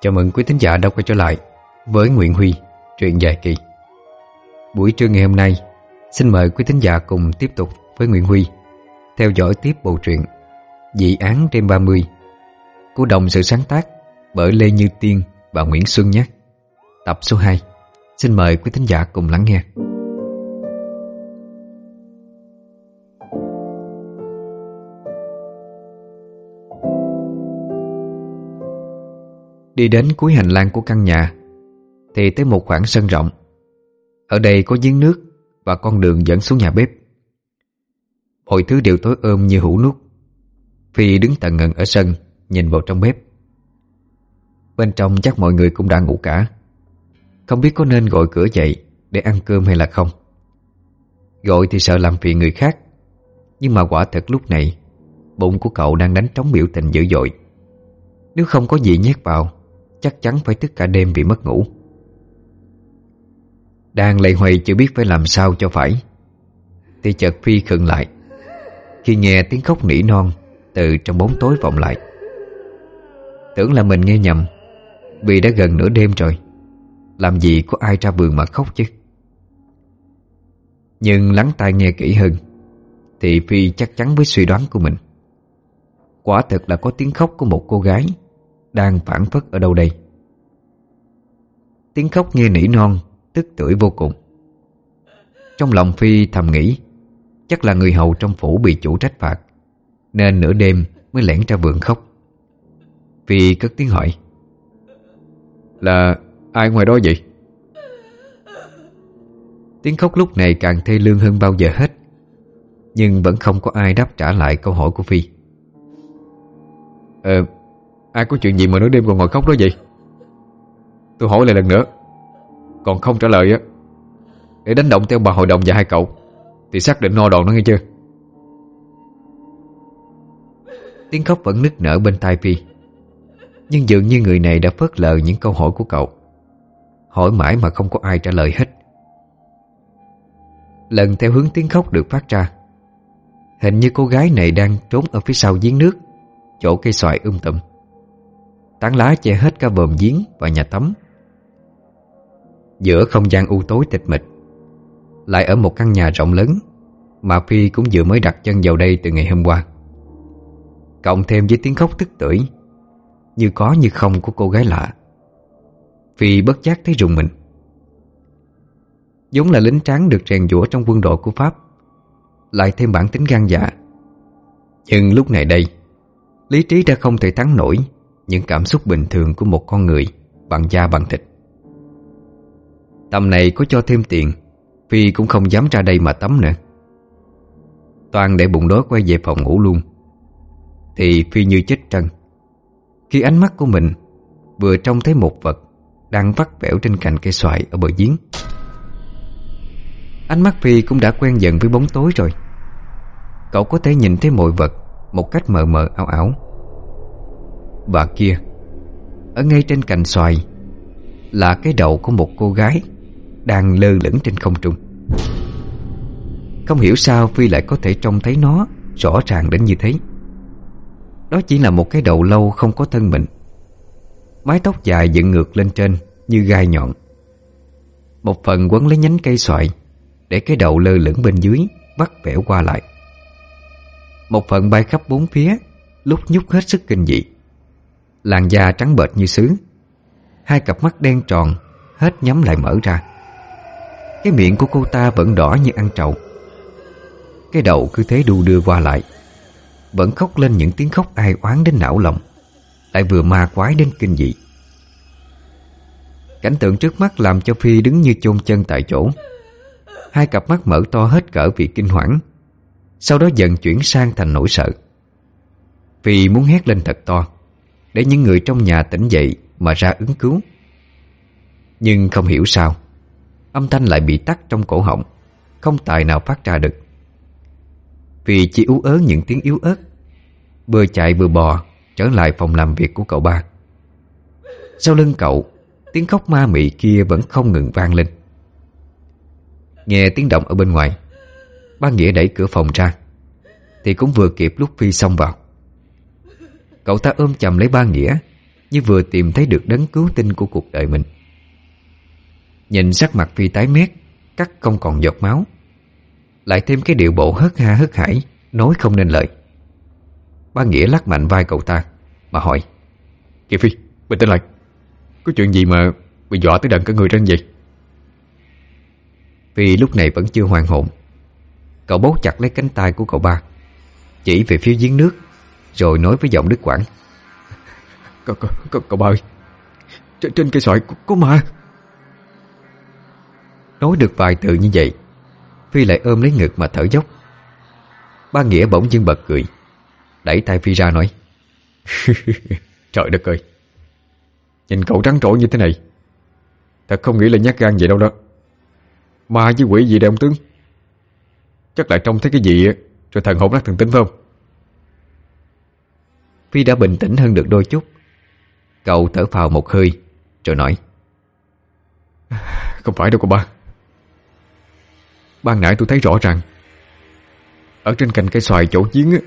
Chào mừng quý thính giả đã quay trở lại với Nguyễn Huy, truyện dài kỳ. Buổi trưa ngày hôm nay, xin mời quý thính giả cùng tiếp tục với Nguyễn Huy theo dõi tiếp bộ truyện Dị án đêm 30 của đồng sự sáng tác bởi Lê Như Tiên và Nguyễn Xuân nhé. Tập số 2. Xin mời quý thính giả cùng lắng nghe. Đi đến cuối hành lang của căn nhà, Thì tới một khoảng sân rộng. Ở đây có giếng nước Và con đường dẫn xuống nhà bếp. Mọi thứ đều tối ôm như hũ nút. Phi đứng tận ngần ở sân, Nhìn vào trong bếp. Bên trong chắc mọi người cũng đã ngủ cả. Không biết có nên gọi cửa dậy Để ăn cơm hay là không. Gọi thì sợ làm phiền người khác, Nhưng mà quả thật lúc này, Bụng của cậu đang đánh trống biểu tình dữ dội. Nếu không có gì nhét vào Chắc chắn phải thức cả đêm vì mất ngủ. Đang lệ hoài chưa biết phải làm sao cho phải. Thì chợt Phi khựng lại. Khi nghe tiếng khóc nỉ non Từ trong bóng tối vọng lại. Tưởng là mình nghe nhầm, Vì đã gần nửa đêm rồi. Làm gì có ai ra vườn mà khóc chứ? Nhưng lắng tai nghe kỹ hơn, Thì Phi chắc chắn với suy đoán của mình. Quả thật là có tiếng khóc của một cô gái đang phản phất ở đâu đây? Tiếng khóc nghe nỉ non Tức tưởi vô cùng. Trong lòng Phi thầm nghĩ Chắc là người hầu trong phủ bị chủ trách phạt Nên nửa đêm mới lẻn ra vườn khóc. Phi cất tiếng hỏi Là ai ngoài đó vậy? Tiếng khóc lúc này càng thê lương hơn bao giờ hết Nhưng vẫn không có ai đáp trả lại câu hỏi của Phi. Ờ, Ai có chuyện gì mà nửa đêm còn ngồi khóc đó vậy? Tôi hỏi lại lần nữa. Còn không trả lời á, Để đánh động theo bà hội đồng và hai cậu, Thì xác định no đòn nó nghe chưa? Tiếng khóc vẫn nức nở bên tai Phi Nhưng dường như người này đã phớt lờ những câu hỏi của cậu. Hỏi mãi mà không có ai trả lời hết. Lần theo hướng tiếng khóc được phát ra, Hình như cô gái này đang trốn ở phía sau giếng nước, Chỗ cây xoài um tùm. Tán lá che hết cả vòm giếng và nhà tắm. Giữa không gian u tối tịch mịch, Lại ở một căn nhà rộng lớn Mà Phi cũng vừa mới đặt chân vào đây từ ngày hôm qua. Cộng thêm với tiếng khóc tức tưởi, Như có như không của cô gái lạ, Phi bất giác thấy rùng mình. Giống là lính tráng được rèn giũa trong quân đội của Pháp, Lại thêm bản tính gan dạ. Nhưng lúc này đây, Lý trí đã không thể thắng nổi những cảm xúc bình thường của một con người bằng da bằng thịt. Tầm này có cho thêm tiền, Phi cũng không dám ra đây mà tắm nữa. Toàn để bụng đói quay về phòng ngủ luôn. Thì Phi như chết trân. Khi ánh mắt của mình vừa trông thấy một vật đang vắt vẻo trên cành cây xoài ở bờ giếng. Ánh mắt Phi cũng đã quen dần với bóng tối rồi. Cậu có thể nhìn thấy mọi vật một cách mờ mờ ảo ảo. Và kia. Ở ngay trên cành xoài Là cái đầu của một cô gái Đang lơ lửng trên không trung. Không hiểu sao Phi lại có thể trông thấy nó Rõ ràng đến như thế. Đó chỉ là một cái đầu lâu không có thân mình. Mái tóc dài dựng ngược lên trên Như gai nhọn. Một phần quấn lấy nhánh cây xoài Để cái đầu lơ lửng bên dưới Bắt vẻo qua lại. Một phần bay khắp bốn phía, Lúc nhúc hết sức kinh dị. Làn da trắng bệch như sứ. Hai cặp mắt đen tròn Hết nhắm lại mở ra. Cái miệng của cô ta vẫn đỏ như ăn trầu. Cái đầu cứ thế đu đưa qua lại. Vẫn khóc lên những tiếng khóc ai oán đến não lòng. Lại vừa ma quái đến kinh dị. Cảnh tượng trước mắt làm cho Phi đứng như chôn chân tại chỗ. Hai cặp mắt mở to hết cỡ vì kinh hoảng. Sau đó dần chuyển sang thành nỗi sợ. Phi muốn hét lên thật to để những người trong nhà tỉnh dậy Mà ra ứng cứu. Nhưng không hiểu sao, Âm thanh lại bị tắt trong cổ họng, Không tài nào phát ra được. Vì chỉ ú ớ những tiếng yếu ớt, Vừa chạy vừa bò, Trở lại phòng làm việc của cậu ba. Sau lưng cậu, Tiếng khóc ma mị kia vẫn không ngừng vang lên. Nghe tiếng động ở bên ngoài, Ba Nghĩa đẩy cửa phòng ra, Thì cũng vừa kịp lúc Phi xông vào. Cậu ta ôm chầm lấy ba Nghĩa Như vừa tìm thấy được đấng cứu tinh của cuộc đời mình. Nhìn sắc mặt Phi tái mét Cắt không còn giọt máu. Lại thêm cái điệu bộ hất ha hất hải Nói không nên lời. Ba Nghĩa lắc mạnh vai cậu ta Mà hỏi Kìa Phi, bình tĩnh lại Có chuyện gì mà bị dọa tới đần cả người ra vậy? Phi lúc này vẫn chưa hoàn hồn. Cậu bấu chặt lấy cánh tay của cậu ba Chỉ về phía giếng nước. Rồi nói với giọng đứt quãng Cậu, cậu, cậu, cậu ba ơi Trên, trên cây xoài có, có ma. Nói được vài từ như vậy Phi lại ôm lấy ngực mà thở dốc. Ba Nghĩa bỗng dưng bật cười Đẩy tay Phi ra nói Trời đất ơi Nhìn cậu trắng trội như thế này Thật không nghĩ là nhát gan vậy đâu đó. Ma với quỷ gì đây ông tướng? Chắc lại trông thấy cái gì Rồi thần hồn nát thần tính phải không Phi đã bình tĩnh hơn được đôi chút. Cậu thở phào một hơi Rồi nói. Không phải đâu cô ba. Ban nãy tôi thấy rõ ràng Ở trên cành cây xoài chỗ giếng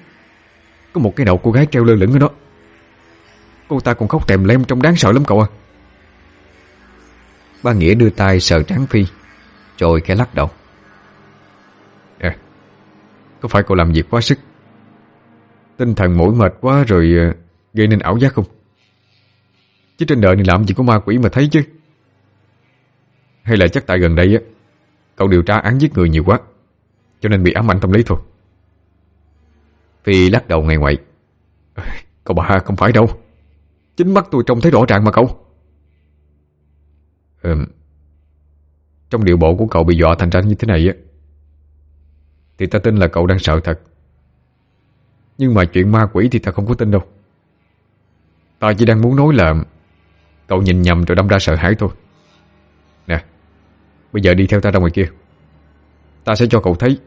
Có một cái đầu cô gái treo lơ lửng ở đó. Cô ta còn khóc tèm lem trông đáng sợ lắm cậu à. Ba Nghĩa đưa tay sờ trắng Phi Rồi khẽ lắc đầu. À Có phải cậu làm việc quá sức Tinh thần mỏi mệt quá rồi ờ, Gây nên ảo giác không? Chứ trên đời này làm gì có ma quỷ mà thấy chứ? Hay là chắc tại gần đây á Cậu điều tra án giết người nhiều quá Cho nên bị ám ảnh tâm lý thôi. Phi lắc đầu ngày ngoại. Cậu bà không phải đâu. Chính mắt tôi trông thấy rõ ràng mà cậu. Ừ, Trong điệu bộ của cậu bị dọa thành ra như thế này á Thì ta tin là cậu đang sợ thật. Nhưng mà chuyện ma quỷ thì ta không có tin đâu. Ta chỉ đang muốn nói là Cậu nhìn nhầm rồi đâm ra sợ hãi thôi. Nè, Bây giờ đi theo ta ra ngoài kia. Ta sẽ cho cậu thấy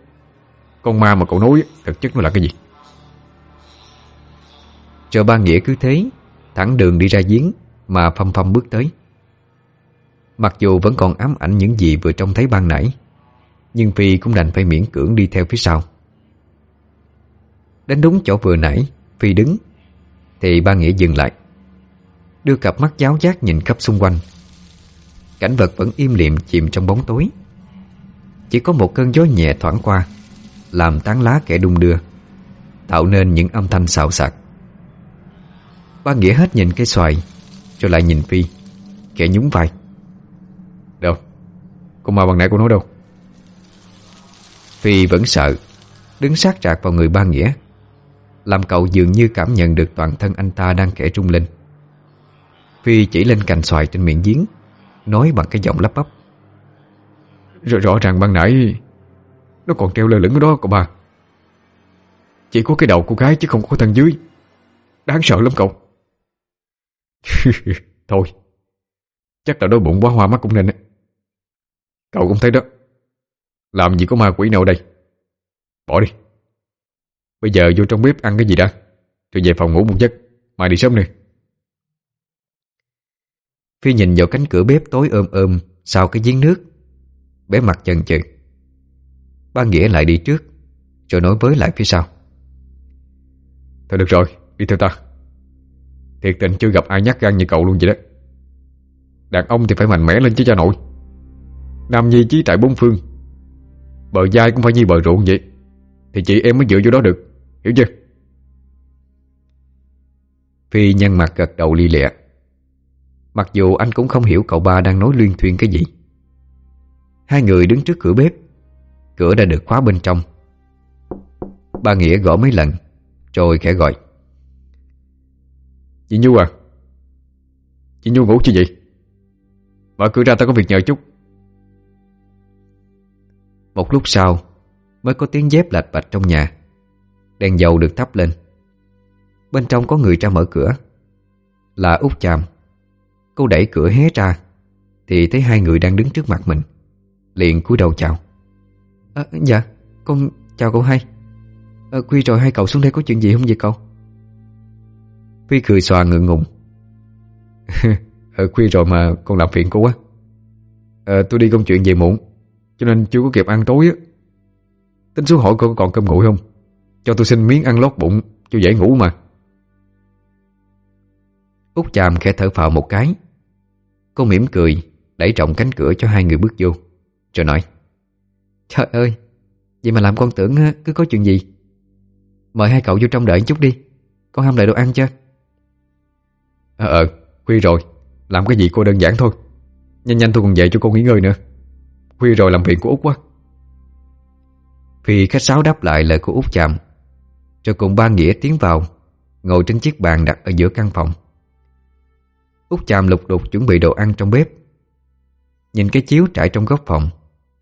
Con ma mà cậu nói thực chất nó là cái gì. Chờ ba nghĩa cứ thế, Thẳng đường đi ra giếng Mà phăm phăm bước tới. Mặc dù vẫn còn ám ảnh những gì vừa trông thấy ban nãy, Nhưng Phi cũng đành phải miễn cưỡng đi theo phía sau. Đến đúng chỗ vừa nãy, Phi đứng. Thì ba nghĩa dừng lại, Đưa cặp mắt giáo giác nhìn khắp xung quanh. Cảnh vật vẫn im liệm chìm trong bóng tối. Chỉ có một cơn gió nhẹ thoảng qua, Làm tán lá kẻ đung đưa, Tạo nên những âm thanh xào xạc. Ba Nghĩa hết nhìn cây xoài, Rồi lại nhìn Phi, Kẻ nhún vai. Đâu? Con ma bằng nãy cô nói đâu? Phi vẫn sợ, Đứng sát trạc vào người ba Nghĩa. Làm cậu dường như cảm nhận được toàn thân anh ta đang kẻ trung lên. Phi chỉ lên cành xoài trên miệng giếng Nói bằng cái giọng lắp bắp. Rồi rõ ràng ban nãy Nó còn treo lơ lửng ở đó cậu bà, Chỉ có cái đầu cô gái chứ không có thân dưới. Đáng sợ lắm cậu. Thôi Chắc là đôi bụng quá hoa mắt cũng nên Cậu cũng thấy đó. Làm gì có ma quỷ nào đây? Bỏ đi. Bây giờ vô trong bếp ăn cái gì đã? Rồi về phòng ngủ một giấc. Mai đi sớm nè Phi nhìn vào cánh cửa bếp tối ôm ôm Sau cái giếng nước. Bé mặt chần chừ. Ba Nghĩa lại đi trước Rồi nói với lại phía sau. Thôi được rồi, đi theo ta. Thiệt tình chưa gặp ai nhát gan như cậu luôn vậy đó. Đàn ông thì phải mạnh mẽ lên chứ cho nội Nam nhi chí tại bốn phương. Bờ dai cũng phải như bờ ruộng vậy. Thì chị em mới dựa vô đó được. Hiểu chưa? Phi nhăn mặt gật đầu li lịa. Mặc dù anh cũng không hiểu cậu ba đang nói luyên thuyên cái gì. Hai người đứng trước cửa bếp. Cửa đã được khóa bên trong. Ba Nghĩa gõ mấy lần, Rồi khẽ gọi. Chị Nhu à? Chị Nhu ngủ chưa vậy? Mở cửa ra tao có việc nhờ chút. Một lúc sau, Mới có tiếng dép lạch bạch trong nhà. Đèn dầu được thắp lên. Bên trong có người ra mở cửa. Là út Chàm. Cô đẩy cửa hé ra Thì thấy hai người đang đứng trước mặt mình Liền cúi đầu chào. À, Dạ con chào cậu hai. À, Quy rồi hai cậu xuống đây có chuyện gì không vậy cậu? Phi cười xòa ngượng ngùng. Ờ khuya rồi mà con làm phiền cô quá. À, tôi đi công chuyện về muộn Cho nên chưa có kịp ăn tối á. Tính xuống hỏi cô có còn cơm nguội không? Cho tôi xin miếng ăn lót bụng, Cho dễ ngủ mà. Út chàm khẽ thở phào một cái. Cô mỉm cười, Đẩy trọng cánh cửa cho hai người bước vô, Rồi nói, Trời ơi, Vậy mà làm con tưởng cứ có chuyện gì? Mời hai cậu vô trong đợi chút đi Con ham đợi đồ ăn chưa? Ờ ờ Khuya rồi, Làm cái gì cô đơn giản thôi. Nhanh nhanh tôi còn về cho cô nghỉ ngơi nữa. Khuya rồi làm phiền của Út quá. Phi khách sáo đáp lại lời của Út chàm rồi cùng ba Nghĩa tiến vào Ngồi trên chiếc bàn đặt ở giữa căn phòng. Út chạm lục đục chuẩn bị đồ ăn trong bếp. Nhìn cái chiếu trải trong góc phòng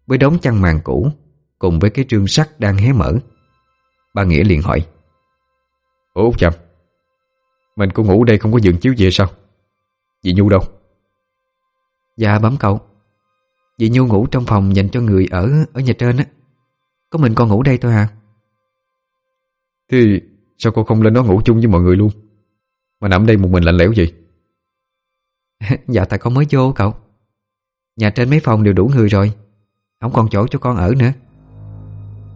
Với đống chăn màn cũ Cùng với cái trương sắt đang hé mở Ba Nghĩa liền hỏi. Ủa Út chạm Mình cô ngủ đây không có giường chiếu gì sao? Dì Nhu đâu? Dạ bấm cậu. Dì Nhu ngủ trong phòng dành cho người ở ở nhà trên á. Có mình con ngủ đây thôi hả thì sao cô không lên đó ngủ chung với mọi người luôn? Mà nằm đây một mình lạnh lẽo vậy? Dạ tại con mới vô, cậu. Nhà trên mấy phòng đều đủ người rồi. Không còn chỗ cho con ở nữa.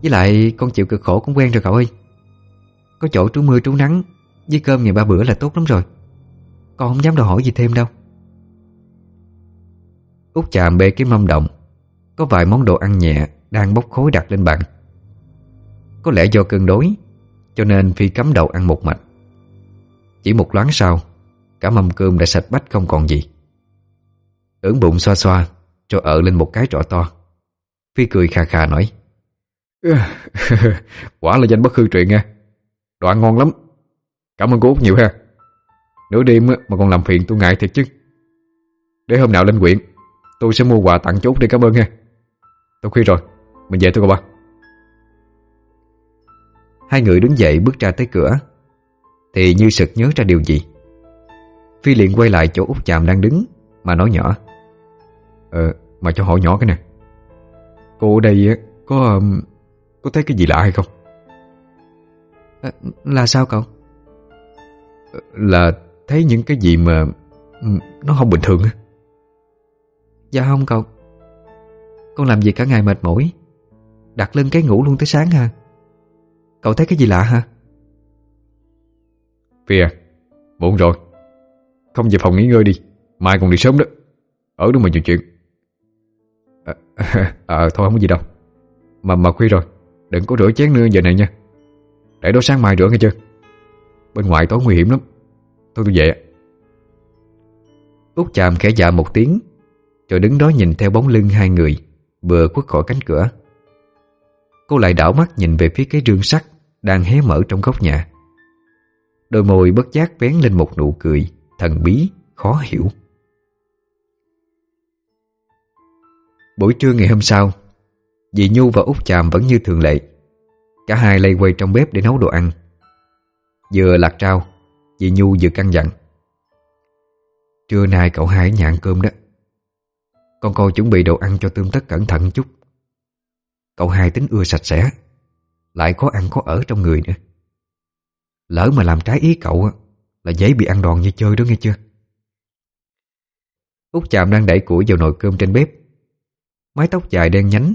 Với lại, con chịu cực khổ cũng quen rồi, cậu ơi. Có chỗ trú mưa trú nắng, Với cơm ngày ba bữa là tốt lắm rồi. Con không dám đòi hỏi gì thêm đâu. Út chạm bê cái mâm động Có vài món đồ ăn nhẹ Đang bốc khối đặt lên bàn. Có lẽ do cơn đối cho nên Phi cắm đầu ăn một mạch. Chỉ một loáng sau, Cả mâm cơm đã sạch bách không còn gì. Ưỡn bụng xoa xoa, cho ở lên một cái trọ to. Phi cười khà khà nói, Quả là danh bất hư truyện nha. Đồ ngon lắm. Cảm ơn cô Út nhiều ha. Nửa đêm mà còn làm phiền tôi ngại thiệt chứ. Để hôm nào lên quyện, Tôi sẽ mua quà tặng chút để cảm ơn nha. Tôi khuya rồi, Mình về thôi cô ba. Hai người đứng dậy bước ra tới cửa. Thì như sực nhớ ra điều gì? Phi liền quay lại chỗ út chàm đang đứng Mà nói nhỏ. Ờ mà cho hỏi nhỏ cái nè. Cô ở đây có Có thấy cái gì lạ hay không? À, Là sao cậu? Ờ, Là thấy những cái gì mà Nó không bình thường á. Dạ không cậu. Con làm gì cả ngày mệt mỏi. Đặt lưng cái ngủ luôn tới sáng ha Cậu thấy cái gì lạ hả? Phi à Muộn rồi. Không về phòng nghỉ ngơi đi. Mai còn đi sớm đó. Ở đó mà nhiều chuyện. À, à, Thôi không có gì đâu. Mà mà khuya rồi. Đừng có rửa chén nữa giờ này nha. Để đó sáng mai rửa nghe chưa? Bên ngoài tối nguy hiểm lắm. Thôi tôi về. Út chạm khẽ dạ một tiếng rồi đứng đó nhìn theo bóng lưng hai người Vừa khuất khỏi cánh cửa. Cô lại đảo mắt nhìn về phía cái rương sắt đang hé mở trong góc nhà. Đôi môi bất giác vén lên một nụ cười Thần bí, khó hiểu. Buổi trưa ngày hôm sau Dì Nhu và Út Chàm vẫn như thường lệ. Cả hai lây quay trong bếp để nấu đồ ăn. Vừa lạc trao Dì Nhu vừa căn dặn. Trưa nay cậu hai ở nhà ăn cơm đó. Con coi chuẩn bị đồ ăn cho tươm tất cẩn thận chút. Cậu hai tính ưa sạch sẽ. Lại có ăn có ở trong người nữa. Lỡ mà làm trái ý cậu Là dễ bị ăn đòn như chơi đó nghe chưa? Út chạm đang đẩy củi vào nồi cơm trên bếp. Mái tóc dài đen nhánh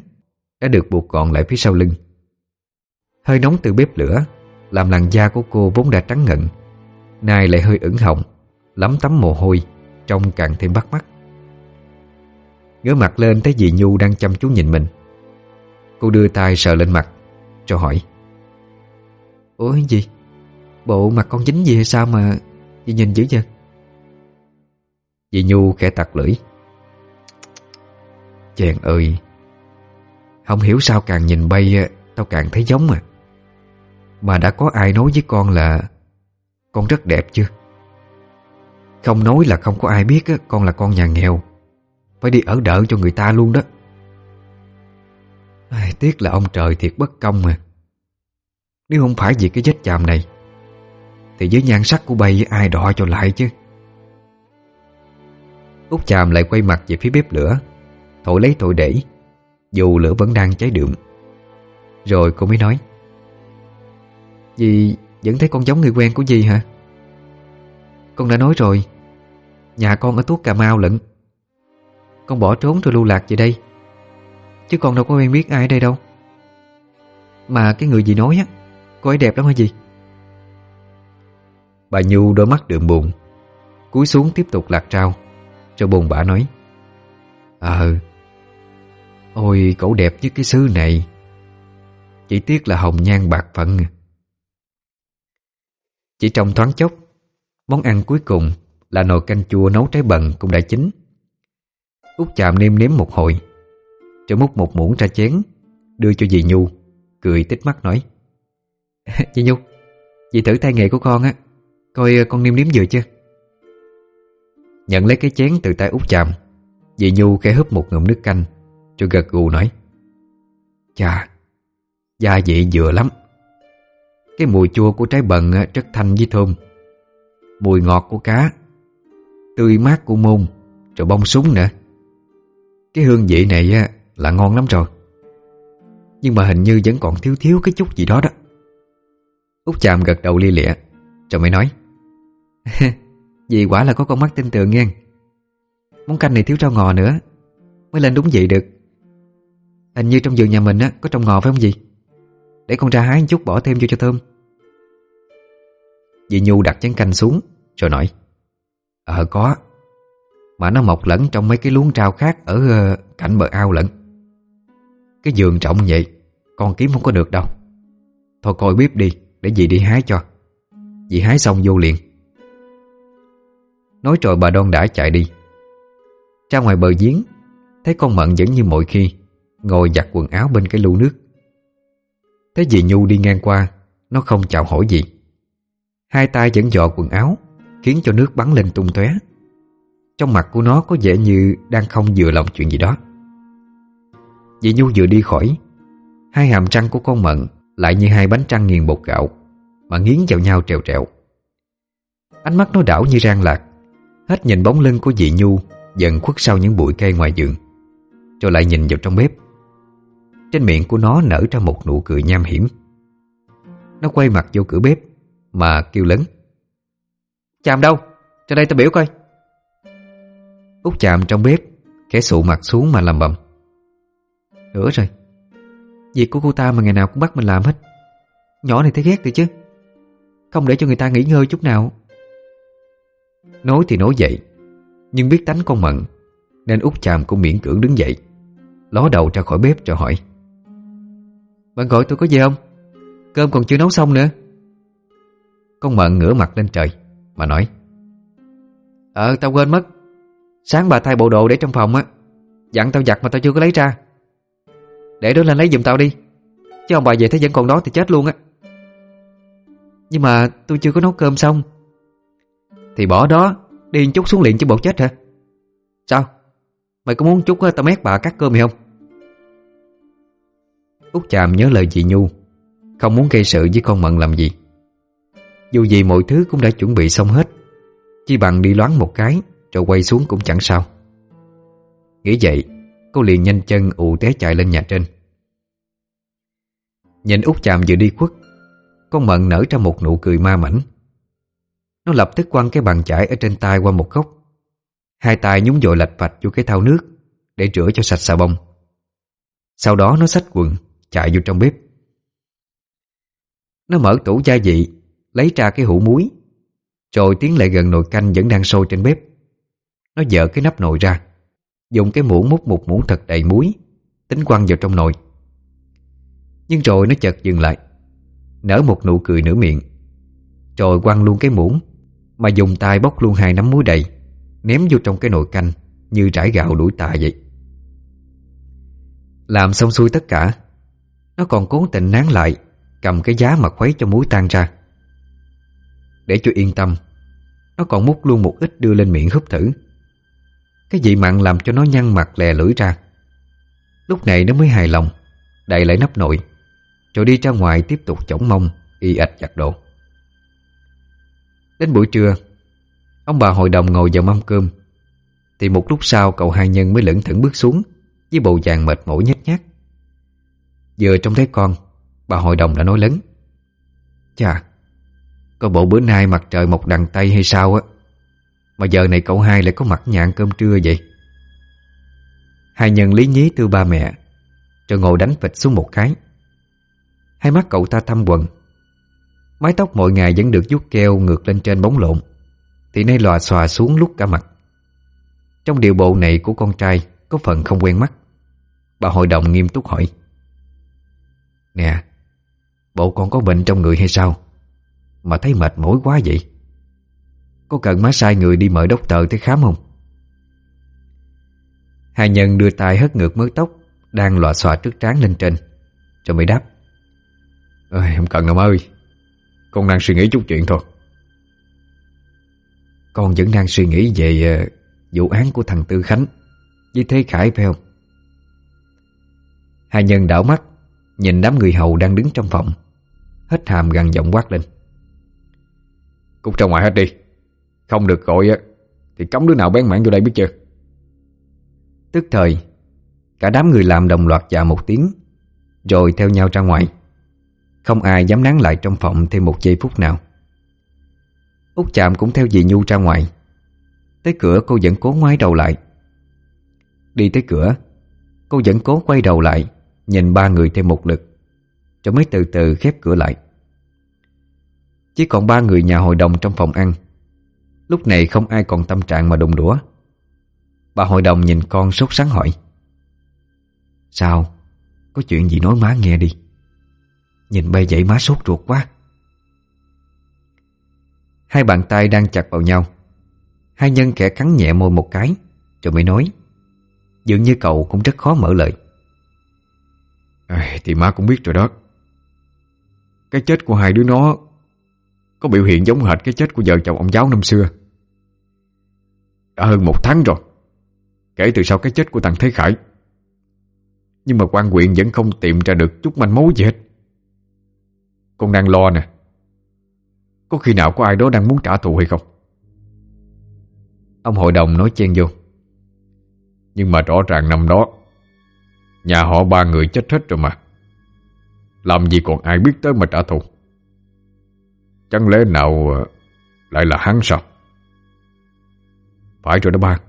Đã được buộc gọn lại phía sau lưng. Hơi nóng từ bếp lửa Làm làn da của cô vốn đã trắng ngận Nay lại hơi ửng hồng Lắm tắm mồ hôi, Trông càng thêm bắt mắt. Ngớ mặt lên thấy dì Nhu đang chăm chú nhìn mình. Cô đưa tay sờ lên mặt. Cho hỏi. Ủa gì? Bộ mặt con dính gì hay sao mà Dì nhìn dữ vậy? Dì Nhu khẽ tặc lưỡi. Chàng ơi, Không hiểu sao càng nhìn bay, Tao càng thấy giống à. Mà đã có ai nói với con là Con rất đẹp chưa? Không nói là không có ai biết Con là con nhà nghèo. Phải đi ở đợi cho người ta luôn đó. Ai, Tiếc là ông trời thiệt bất công mà. Nếu không phải vì cái vết chàm này Thì với nhan sắc của bay ai đọ cho lại chứ? Út chàm lại quay mặt về phía bếp lửa Thổi lấy thổi để Dù lửa vẫn đang cháy đượm. Rồi cô mới nói Dì vẫn thấy con giống người quen của dì hả? Con đã nói rồi Nhà con ở tuốt Cà Mau lận. Con bỏ trốn rồi lưu lạc về đây. Chứ còn đâu có quen biết ai ở đây đâu. Mà cái người gì nói á, Cô ấy đẹp lắm hả gì? Bà Nhu đôi mắt đượm buồn, Cúi xuống tiếp tục lạc trao Rồi buồn bã nói Ờ Ôi, cậu đẹp nhất cái xứ này, Chỉ tiếc là hồng nhan bạc phận à. Chỉ trong thoáng chốc, Món ăn cuối cùng Là nồi canh chua nấu trái bần cũng đã chín. Út chạm nêm nếm một hồi rồi múc một muỗng ra chén, Đưa cho dì Nhu, Cười tít mắt nói. Dì Nhu, Dì thử tay nghề của con á, Coi con nêm nếm vừa chưa? Nhận lấy cái chén từ tay út chạm Dì Nhu khẽ húp một ngụm nước canh, Rồi gật gù nói. Chà, Gia vị vừa lắm. Cái mùi chua của trái bần rất thanh với thơm. Mùi ngọt của cá, Tươi mát của môn, Rồi bông súng nữa. Cái hương vị này là ngon lắm rồi. Nhưng mà hình như vẫn còn thiếu thiếu cái chút gì đó đó. Út chạm gật đầu lia lịa, Rồi mới nói, Vì quả là có con mắt tin tưởng nghe. Món canh này thiếu rau ngò nữa, Mới lên đúng vị được. Hình như trong vườn nhà mình á, có trồng ngò phải không gì? Để con ra hái chút bỏ thêm vô cho thơm. Dì Nhu đặt chén canh xuống, Rồi nói Ờ có. Mà nó mọc lẫn trong mấy cái luống rau khác Ở ờ, cạnh bờ ao lẫn cái giường trọng vậy, Con kiếm không có được đâu. Thôi coi bếp đi, Để dì đi hái cho. Dì hái xong vô liền. Nói rồi bà đoan đã chạy đi. Ra ngoài bờ giếng, Thấy con Mận vẫn như mọi khi, Ngồi giặt quần áo bên cái lu nước. Thấy dì Nhu đi ngang qua, Nó không chào hỏi gì. Hai tay vẫn dọ quần áo, Khiến cho nước bắn lên tung tóe. Trong mặt của nó có vẻ như Đang không vừa lòng chuyện gì đó. Dì Nhu vừa đi khỏi, Hai hàm răng của con Mận Lại như hai bánh trăng nghiền bột gạo Mà nghiến vào nhau trèo trèo. Ánh mắt nó đảo như rang lạc, Hết nhìn bóng lưng của dì Nhu Dần khuất sau những bụi cây ngoài giường Rồi lại nhìn vào trong bếp. Trên miệng của nó nở ra một nụ cười nham hiểm. Nó quay mặt vô cửa bếp Mà kêu lớn, Chàm đâu? Ra đây tao biểu coi. Út chàm trong bếp Khẽ sụ mặt xuống mà làm bầm. Nữa rồi. Việc của cô ta mà ngày nào cũng bắt mình làm hết. Nhỏ này thấy ghét rồi chứ. Không để cho người ta nghỉ ngơi chút nào. Nói thì nói vậy, Nhưng biết tánh con Mận, Nên út chàm cũng miễn cưỡng đứng dậy, Ló đầu ra khỏi bếp rồi hỏi. Bạn gọi tôi có gì không? Cơm còn chưa nấu xong nữa. Con Mận ngửa mặt lên trời, Mà nói. Ờ tao quên mất. Sáng bà thay bộ đồ để trong phòng á. Dặn tao giặt mà tao chưa có lấy ra. Để đó lên lấy giùm tao đi. Chứ ông bà về thấy vẫn còn đó thì chết luôn á. Nhưng mà tôi chưa có nấu cơm xong. Thì bỏ đó, Đi chút xuống liền chứ bộ chết hả? Sao? Mày có muốn chút ờ, tao mét bà cắt cơm hay không? Út chàm nhớ lời chị Nhu, Không muốn gây sự với con Mận làm gì. Dù gì mọi thứ cũng đã chuẩn bị xong hết. Chỉ bằng đi loáng một cái, Rồi quay xuống cũng chẳng sao. Nghĩ vậy Cô liền nhanh chân ụ té chạy lên nhà trên. Nhìn út chàm vừa đi khuất, Con Mận nở ra một nụ cười ma mảnh. Nó lập tức quăng cái bàn chải ở trên tay qua một góc. Hai tay nhúng dội lạch vạch vô cái thau nước Để rửa cho sạch xà bông. Sau đó nó xách quần, Chạy vô trong bếp. Nó mở tủ gia vị, Lấy ra cái hũ muối, Rồi tiến lại gần nồi canh vẫn đang sôi trên bếp. Nó dở cái nắp nồi ra. Dùng cái muỗng múc một muỗng thật đầy muối, Tính quăng vào trong nồi. Nhưng rồi nó chợt dừng lại, Nở một nụ cười nửa miệng. Rồi quăng luôn cái muỗng, mà dùng tay bóc luôn hai nắm muối đầy, Ném vô trong cái nồi canh, Như trải gạo đuổi tà vậy. Làm xong xuôi tất cả, Nó còn cố tình nán lại, Cầm cái giá mà khuấy cho muối tan ra. Để cho yên tâm, Nó còn múc luôn một ít đưa lên miệng húp thử. Cái vị mặn làm cho nó nhăn mặt lè lưỡi ra. Lúc này nó mới hài lòng Đậy lại nắp nồi Rồi đi ra ngoài tiếp tục chổng mông, Y ạch giặt đồ. Đến buổi trưa, Ông bà hội đồng ngồi vào mâm cơm. Thì một lúc sau, cậu hai nhân mới lững thững bước xuống, Với bộ dạng mệt mỏi nhếch nhác. Vừa trông thấy con, Bà hội đồng đã nói lớn. Chà, Có bộ bữa nay mặt trời mọc đằng Tây hay sao á? Mà giờ này cậu hai lại có mặt nhạn cơm trưa vậy? Hai nhân lý nhí tư ba mẹ, Rồi ngồi đánh vịt xuống một cái. Hai mắt cậu ta thăm quần Mái tóc mỗi ngày vẫn được vuốt keo ngược lên trên bóng lộn, Thì nay lòa xòa xuống lúc cả mặt. Trong điều bộ này của con trai, Có phần không quen mắt. Bà hội đồng nghiêm túc hỏi. Nè, Bộ con có bệnh trong người hay sao? Mà thấy mệt mỏi quá vậy. Có cần má sai người đi mời đốc tờ tới khám không? Hai nhân đưa tay hất ngược mớ tóc Đang lọa xòa trước trán lên trên. Rồi mới đáp. Ơi, Không cần đâu ơi. Con đang suy nghĩ chút chuyện thôi. Con vẫn đang suy nghĩ về uh, vụ án của thằng Tư Khánh Với Thế Khải phải không? Hai nhân đảo mắt Nhìn đám người hầu đang đứng trong phòng Hết hàm gằn giọng quát lên. Cút ra ngoài hết đi không được gọi á, Thì cấm đứa nào bén mảng vô đây biết chưa? Tức thời, Cả đám người làm đồng loạt dạ một tiếng, Rồi theo nhau ra ngoài. Không ai dám nán lại trong phòng thêm một giây phút nào. Út chạm cũng theo dì Nhu ra ngoài. Tới cửa cô vẫn cố ngoái đầu lại. Đi tới cửa, Cô vẫn cố quay đầu lại, Nhìn ba người thêm một lượt, Rồi mới từ từ khép cửa lại. Chỉ còn ba người nhà hội đồng trong phòng ăn. Lúc này không ai còn tâm trạng mà đụng đũa. Bà hội đồng nhìn con sốt sắng hỏi. Sao? Có chuyện gì nói má nghe đi. Nhìn bay vậy má sốt ruột quá. Hai bàn tay đang chặt vào nhau. Hai nhân kẻ cắn nhẹ môi một cái Rồi mới nói. Dường như cậu cũng rất khó mở lời. À, Thì má cũng biết rồi đó. Cái chết của hai đứa nó có biểu hiện giống hệt cái chết của vợ chồng ông giáo năm xưa. Đã hơn một tháng rồi, Kể từ sau cái chết của thằng Thế Khải. Nhưng mà quan quyện vẫn không tìm ra được chút manh mối gì hết. Con đang lo nè, Có khi nào có ai đó đang muốn trả thù hay không? Ông hội đồng nói chen vô. Nhưng mà rõ ràng năm đó, Nhà họ ba người chết hết rồi mà. Làm gì còn ai biết tới mà trả thù? Chẳng lẽ nào ờ, Lại là hắn sao? Phải rồi đó ba.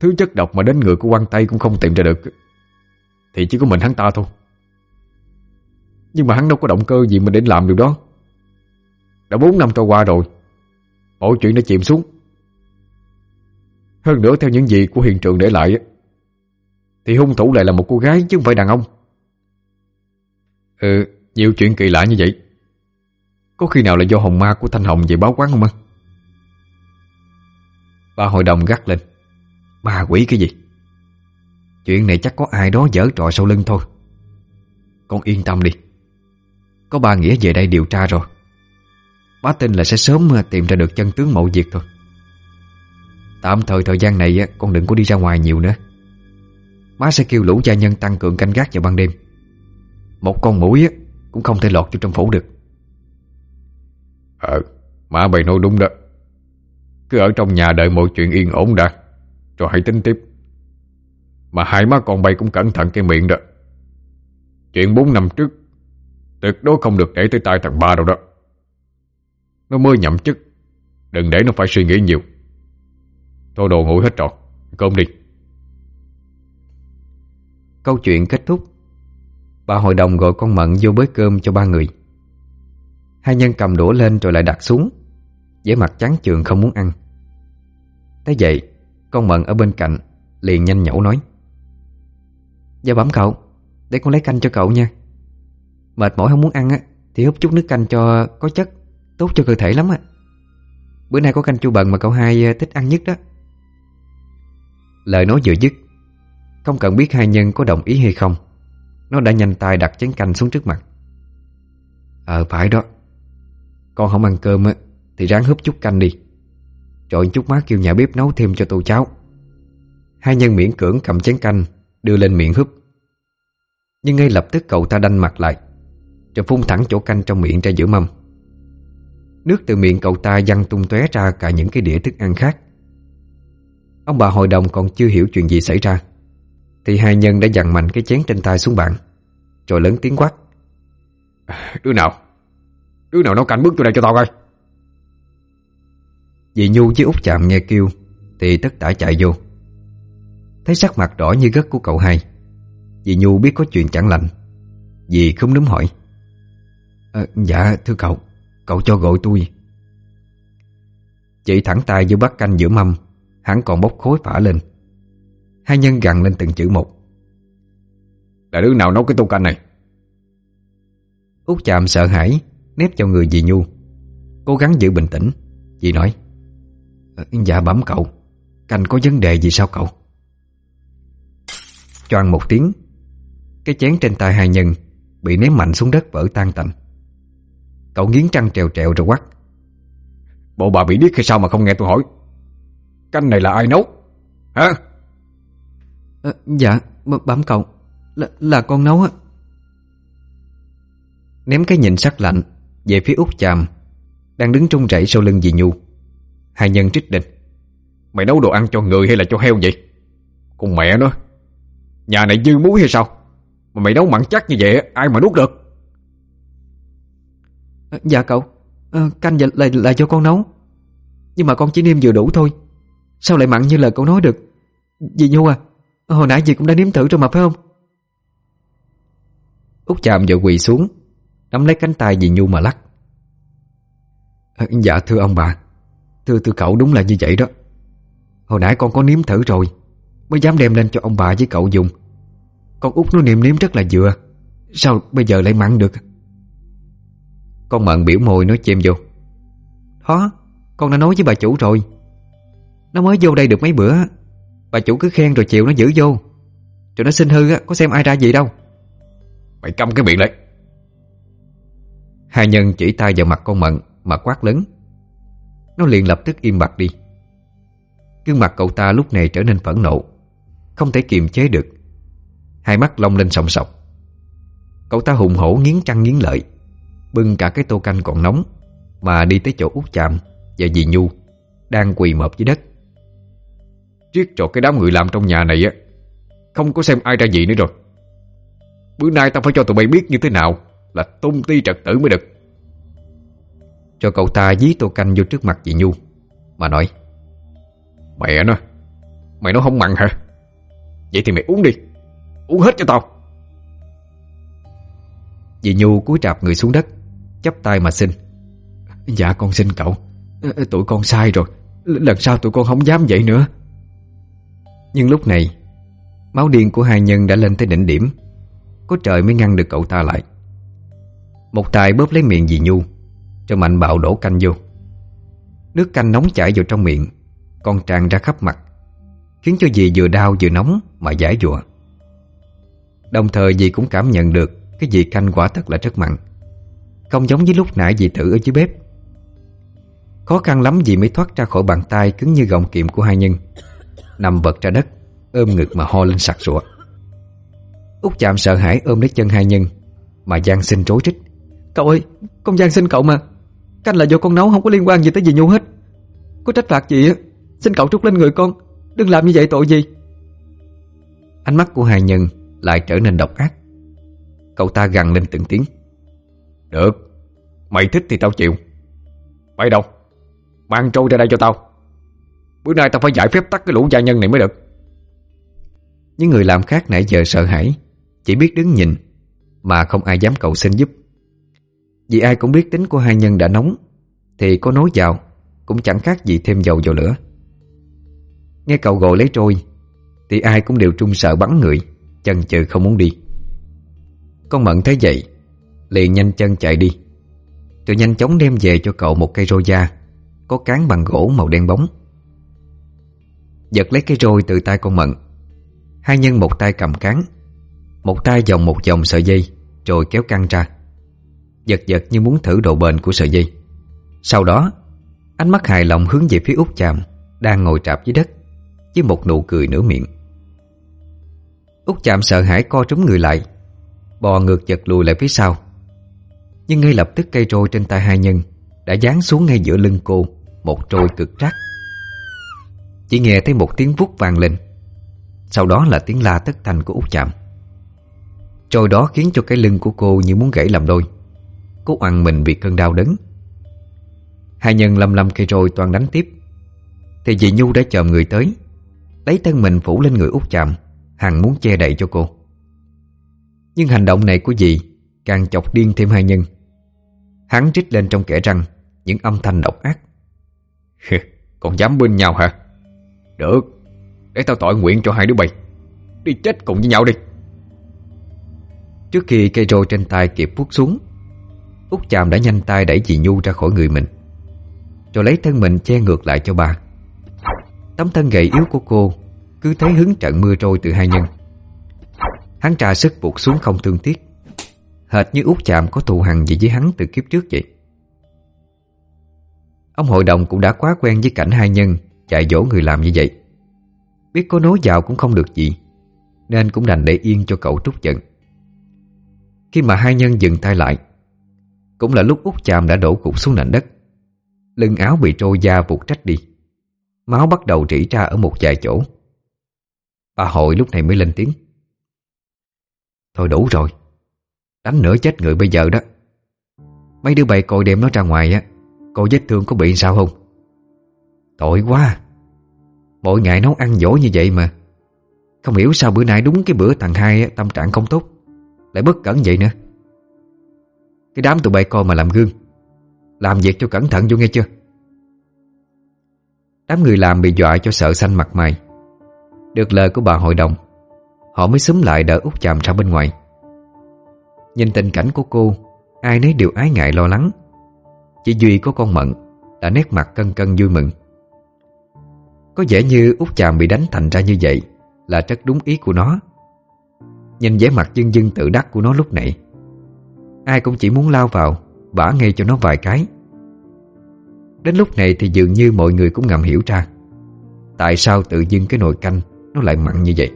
Thứ chất độc mà đến người của quan Tây cũng không tìm ra được. Thì chỉ có mình hắn ta thôi. Nhưng mà hắn đâu có động cơ gì mà đến làm điều đó. Đã 4 năm trôi qua rồi. Mọi chuyện đã chìm xuống. Hơn nữa theo những gì của hiện trường để lại Thì hung thủ lại là một cô gái chứ không phải đàn ông. Ừ Nhiều chuyện kỳ lạ như vậy. Có khi nào là do hồng ma của Thanh Hồng về báo quán không ạ? Ba hội đồng gắt lên. Ma quỷ cái gì? Chuyện này chắc có ai đó dở trò sau lưng thôi. Con yên tâm đi. Có ba Nghĩa về đây điều tra rồi. Bá tin là sẽ sớm tìm ra được chân tướng mẫu việc thôi. Tạm thời thời gian này con đừng có đi ra ngoài nhiều nữa. Má sẽ kêu lũ gia nhân tăng cường canh gác vào ban đêm. Một con mũi cũng không thể lọt vô trong phủ được. Ờ, má bày nói đúng đó. Cứ ở trong nhà đợi mọi chuyện yên ổn đã rồi hãy tính tiếp. Mà hai má con bay cũng cẩn thận cái miệng đó. Chuyện 4 năm trước Tuyệt đối không được để tới tay thằng ba đâu đó. Nó mới nhậm chức Đừng để nó phải suy nghĩ nhiều. Thôi đồ ngủ hết rồi Cơm đi. Câu chuyện kết thúc. Bà hội đồng gọi con Mận vô bới cơm cho ba người. Hai nhân cầm đũa lên rồi lại đặt xuống. Vẻ mặt trắng trường không muốn ăn. Thế vậy, con Mận ở bên cạnh Liền nhanh nhẩu nói. Dạ bấm cậu, Để con lấy canh cho cậu nha. Mệt mỏi không muốn ăn á, Thì hút chút nước canh cho có chất, Tốt cho cơ thể lắm á. Bữa nay có canh chua bần mà cậu hai ờ, thích ăn nhất đó. Lời nói vừa dứt, Không cần biết hai nhân có đồng ý hay không, Nó đã nhanh tay đặt chén canh xuống trước mặt. Ờ phải đó. Con không ăn cơm á, Thì ráng húp chút canh đi. Rồi chút má kêu nhà bếp nấu thêm cho tô cháo Hai nhân miễn cưỡng cầm chén canh, Đưa lên miệng húp. Nhưng ngay lập tức cậu ta đanh mặt lại, Rồi phun thẳng chỗ canh trong miệng ra giữa mâm. Nước từ miệng cậu ta văng tung tóe ra cả những cái đĩa thức ăn khác. Ông bà hội đồng còn chưa hiểu chuyện gì xảy ra, Thì hai nhân đã dằn mạnh cái chén trên tay xuống bàn, Rồi lớn tiếng quát. Đứa nào? Đứa nào nấu canh bước tôi đây cho tao coi. Dì Nhu với út chạm nghe kêu Thì tất tả chạy vô. Thấy sắc mặt đỏ như gất của cậu hai Dì Nhu biết có chuyện chẳng lành Dì không núm hỏi. À, Dạ thưa cậu Cậu cho gọi tôi. Chị thẳng tay vô bát canh giữa mâm Hắn còn bốc khối phả lên. Hai nhân gằn lên từng chữ một. Là đứa nào nấu cái tô canh này? Út chạm sợ hãi Nép vào người dì Nhu. Cố gắng giữ bình tĩnh. Dì nói "Ờ, Dạ bấm cậu Canh có vấn đề gì sao cậu? Choan một tiếng Cái chén trên tay hai nhân Bị ném mạnh xuống đất vỡ tan tành. Cậu nghiến trăng trèo trèo rồi quát Bộ bà bị điếc hay sao mà không nghe tôi hỏi? Canh này là ai nấu? Hả? À, Dạ bấm cậu Là, là con nấu á. Ném cái nhìn sắc lạnh Về phía út chàm Đang đứng trung rẩy sau lưng dì Nhu. Hai nhân trích định Mày nấu đồ ăn cho người hay là cho heo vậy? Con mẹ nó Nhà này dư muối hay sao? Mà mày nấu mặn chắc như vậy Ai mà nuốt được? À, Dạ cậu. À, Canh là, là, là cho con nấu. Nhưng mà con chỉ nêm vừa đủ thôi. Sao lại mặn như lời cậu nói được? Dì Nhu à Hồi nãy dì cũng đã nếm thử rồi mà phải không? Út chạm vừa quỳ xuống Nắm lấy cánh tay dì Nhu mà lắc. À, Dạ thưa ông bà. Thưa thưa cậu đúng là như vậy đó. Hồi nãy con có nếm thử rồi Mới dám đem lên cho ông bà với cậu dùng. Con út nó niệm nếm rất là vừa. Sao bây giờ lại mặn được? Con mận biểu môi nói chêm vô. Đó Con đã nói với bà chủ rồi. Nó mới vô đây được mấy bữa. Bà chủ cứ khen rồi chiều nó giữ vô. Rồi nó xin hư có xem ai ra gì đâu. Mày câm cái miệng lại. Hai nhân chỉ tay vào mặt con mận Mà quát lớn. Nó liền lập tức im bặt đi. Gương mặt cậu ta lúc này trở nên phẫn nộ, Không thể kiềm chế được. Hai mắt long lên sòng sọc. Cậu ta hùng hổ nghiến trăng nghiến lợi, Bưng cả cái tô canh còn nóng Mà đi tới chỗ út chạm Và dì Nhu Đang quỳ mập dưới đất. Riết trọ cái đám người làm trong nhà này á, Không có xem ai ra gì nữa rồi. Bữa nay tao phải cho tụi bay biết như thế nào. Là tung ti trật tử mới được. Cho cậu ta dí tô canh vô trước mặt chị Nhu, Mà nói, Mẹ nó, Mày nó không mặn hả? Vậy thì mày uống đi, Uống hết cho tao. Dì Nhu cúi trạp người xuống đất, chắp tay mà xin Dạ con xin cậu. Tụi con sai rồi Lần sau tụi con không dám vậy nữa. Nhưng lúc này, Máu điên của hai nhân đã lên tới đỉnh điểm, Có trời mới ngăn được cậu ta lại. Một tay bóp lấy miệng dì Nhu Rồi mạnh bạo đổ canh vô. Nước canh nóng chảy vào trong miệng, Còn tràn ra khắp mặt, Khiến cho dì vừa đau vừa nóng Mà giải dụa Đồng thời dì cũng cảm nhận được Cái dì canh quả thật là rất mặn, Không giống với lúc nãy dì thử ở dưới bếp. Khó khăn lắm dì mới thoát ra khỏi bàn tay Cứng như gọng kiệm của hai nhân, Nằm vật ra đất, Ôm ngực mà ho lên sặc sụa. Út chạm sợ hãi ôm lấy chân hai nhân, Mà Giang xin trối trích Cậu ơi, con Giang xin cậu mà. Canh là do con nấu không có liên quan gì tới dì Nhu hết. Có trách phạt gì á Xin cậu trút lên người con Đừng làm như vậy tội gì. Ánh mắt của hai nhân lại trở nên độc ác. Cậu ta gằn lên từng tiếng. Được Mày thích thì tao chịu. Mày đâu? Mang trôi ra đây cho tao. Bữa nay tao phải giải phép tắt cái lũ gia nhân này mới được. Những người làm khác nãy giờ sợ hãi Chỉ biết đứng nhìn Mà không ai dám cầu xin giúp vì ai cũng biết tính của hai nhân đã nóng, Thì có nối vào, Cũng chẳng khác gì thêm dầu vào lửa. Nghe cậu gọi lấy trôi, Thì ai cũng đều trung sợ bắn người, Chần chừ không muốn đi. Con Mận thấy vậy, Liền nhanh chân chạy đi. Rồi nhanh chóng đem về cho cậu một cây roi da, Có cán bằng gỗ màu đen bóng. Giật lấy cây roi từ tay con Mận. Hai nhân một tay cầm cán, Một tay vòng một vòng sợi dây, Rồi kéo căng ra. Giật giật như muốn thử độ bền của sợi dây. Sau đó, Ánh mắt hài lòng hướng về phía út chạm Đang ngồi trạp dưới đất, Với một nụ cười nửa miệng. Út chạm sợ hãi co trúng người lại, Bò ngược giật lùi lại phía sau. Nhưng ngay lập tức cây trôi trên tay hai nhân Đã dán xuống ngay giữa lưng cô, Một trôi cực trắc Chỉ nghe thấy một tiếng vút vang lên, Sau đó là tiếng la tất thành của út chạm Trôi đó khiến cho cái lưng của cô như muốn gãy làm đôi. Cô oằn mình vì cơn đau đớn. Hai nhân lâm lâm cây trôi toàn đánh tiếp. Thì dì Nhu đã chồm người tới Lấy thân mình phủ lên người út chạm Hằng muốn che đậy cho cô. Nhưng hành động này của dì Càng chọc điên thêm hai nhân. Hắn trích lên trong kẻ răng Những âm thanh độc ác. Còn dám bên nhau hả? Được Để tao tội nguyện cho hai đứa bay. Đi chết cùng với nhau đi. Trước khi cây roi trên tay kịp vuốt xuống Út chàm đã nhanh tay đẩy chị Nhu ra khỏi người mình, Rồi lấy thân mình che ngược lại cho bà. Tấm thân gầy yếu của cô Cứ thấy hứng trận mưa trôi từ hai nhân. Hắn trà sức buộc xuống không thương tiếc, Hệt như út chạm có thù hằn gì với hắn từ kiếp trước vậy. Ông hội đồng cũng đã quá quen với cảnh hai nhân Chạy dỗ người làm như vậy. Biết có nối vào cũng không được gì, Nên cũng đành để yên cho cậu trút giận. Khi mà hai nhân dừng tay lại cũng là lúc út chàm đã đổ cục xuống nền đất. Lưng áo bị trôi da vụt trách đi. Máu bắt đầu rỉ ra ở một vài chỗ. Bà hội lúc này mới lên tiếng. Thôi đủ rồi. Đánh nửa chết người bây giờ đó. Mấy đứa bày coi đem nó ra ngoài á, Coi vết thương có bị sao không? Tội quá. Mỗi ngày nấu ăn dỗ như vậy mà. Không hiểu sao bữa nay đúng cái bữa thằng hai Tâm trạng không tốt. Lại bất cẩn vậy nữa. Cái đám tụi bay coi mà làm gương. Làm việc cho cẩn thận vô nghe chưa? Đám người làm bị dọa cho sợ xanh mặt mày. Được lời của bà hội đồng, Họ mới xúm lại đỡ út chàm ra bên ngoài. Nhìn tình cảnh của cô, Ai nấy đều ái ngại lo lắng. Chỉ Duy có con Mận, Đã nét mặt cân cân vui mừng. Có vẻ như út chàm bị đánh thành ra như vậy Là rất đúng ý của nó. Nhìn vẻ mặt dưng dưng tự đắc của nó lúc nãy Ai cũng chỉ muốn lao vào, Bả ngay cho nó vài cái. Đến lúc này thì dường như mọi người cũng ngầm hiểu ra, Tại sao tự dưng cái nồi canh Nó lại mặn như vậy.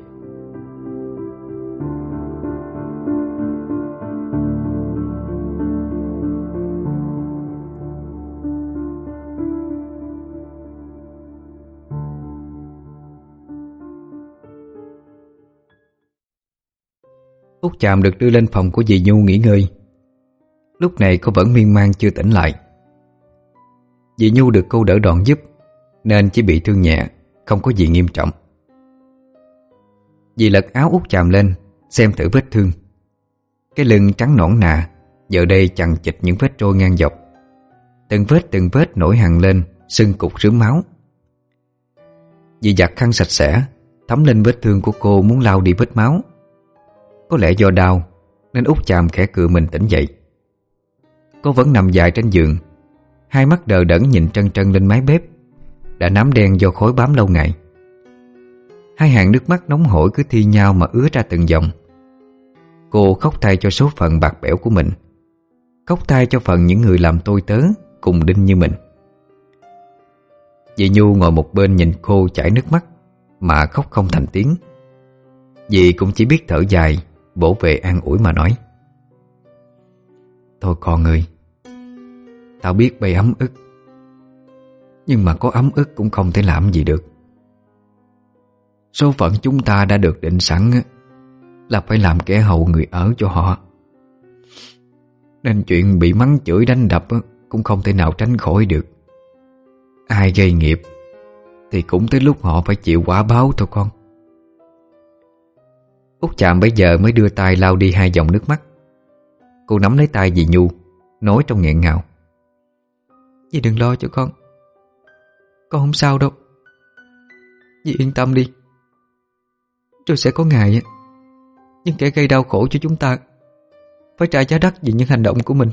Út chạm được đưa lên phòng của dì Nhu nghỉ ngơi. Lúc này cô vẫn miên man chưa tỉnh lại. Dì Nhu được cô đỡ đòn giúp, Nên chỉ bị thương nhẹ, Không có gì nghiêm trọng. Dì lật áo út chạm lên, Xem thử vết thương. Cái lưng trắng nõn nà, Giờ đây chằng chịch những vết trôi ngang dọc. Từng vết từng vết nổi hằng lên, Sưng cục rướm máu. Dì giặt khăn sạch sẽ, Thấm lên vết thương của cô muốn lau đi vết máu. Có lẽ do đau, Nên út chàm khẽ cựa mình tỉnh dậy. Cô vẫn nằm dài trên giường. Hai mắt đờ đẫn nhìn trân trân lên mái bếp, Đã nám đen do khối bám lâu ngày. Hai hàng nước mắt nóng hổi cứ thi nhau mà ứa ra từng dòng. Cô khóc thay cho số phận bạc bẽo của mình, Khóc thay cho phần những người làm tôi tớ Cùng đinh như mình. Dì Nhu ngồi một bên nhìn cô chảy nước mắt, Mà khóc không thành tiếng. Dì cũng chỉ biết thở dài, Bổ về an ủi mà nói. Thôi con ơi Tao biết bay ấm ức. Nhưng mà có ấm ức cũng không thể làm gì được. Số phận chúng ta đã được định sẵn Là phải làm kẻ hầu người ở cho họ. Nên chuyện bị mắng chửi đánh đập Cũng không thể nào tránh khỏi được. Ai gây nghiệp Thì cũng tới lúc họ phải chịu quả báo thôi con. Út chạm bây giờ mới đưa tay lau đi hai dòng nước mắt. Cô nắm lấy tay dì Nhu, Nói trong nghẹn ngào. Dì đừng lo cho con. Con không sao đâu. Dì yên tâm đi. Rồi sẽ có ngày Nhưng kẻ gây đau khổ cho chúng ta Phải trả giá đắt vì những hành động của mình.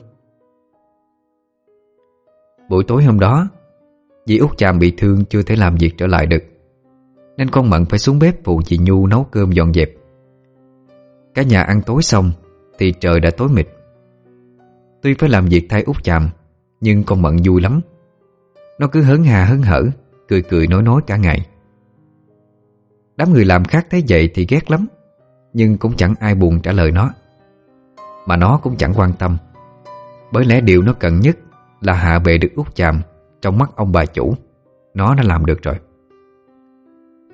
Buổi tối hôm đó, Dì út chàm bị thương chưa thể làm việc trở lại được, Nên con Mận phải xuống bếp phụ dì Nhu nấu cơm dọn dẹp. Cả nhà ăn tối xong Thì trời đã tối mịt. Tuy phải làm việc thay út chàm nhưng con Mận vui lắm. Nó cứ hớn hà hớn hở, Cười cười nói nói cả ngày. Đám người làm khác thấy vậy thì ghét lắm, Nhưng cũng chẳng ai buồn trả lời nó. Mà nó cũng chẳng quan tâm, Bởi lẽ điều nó cần nhất Là hạ bệ được út chàm Trong mắt ông bà chủ. Nó đã làm được rồi.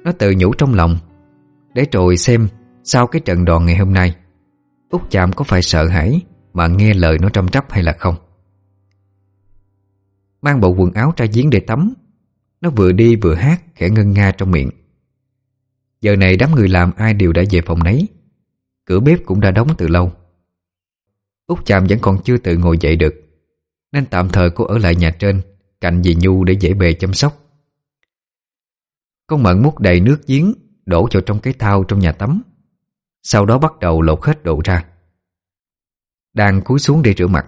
Nó tự nhủ trong lòng, Để rồi xem sau cái trận đòn ngày hôm nay, Út chạm có phải sợ hãi Mà nghe lời nó trong trắp hay là không. Mang bộ quần áo ra giếng để tắm. Nó vừa đi vừa hát, Khẽ ngân nga trong miệng. Giờ này đám người làm ai đều đã về phòng nấy. Cửa bếp cũng đã đóng từ lâu. Út chạm vẫn còn chưa tự ngồi dậy được, Nên tạm thời cô ở lại nhà trên, Cạnh dì Nhu để dễ bề chăm sóc. Con mận múc đầy nước giếng, Đổ vào trong cái thao trong nhà tắm. Sau đó bắt đầu lột hết đồ ra. Đang cúi xuống để rửa mặt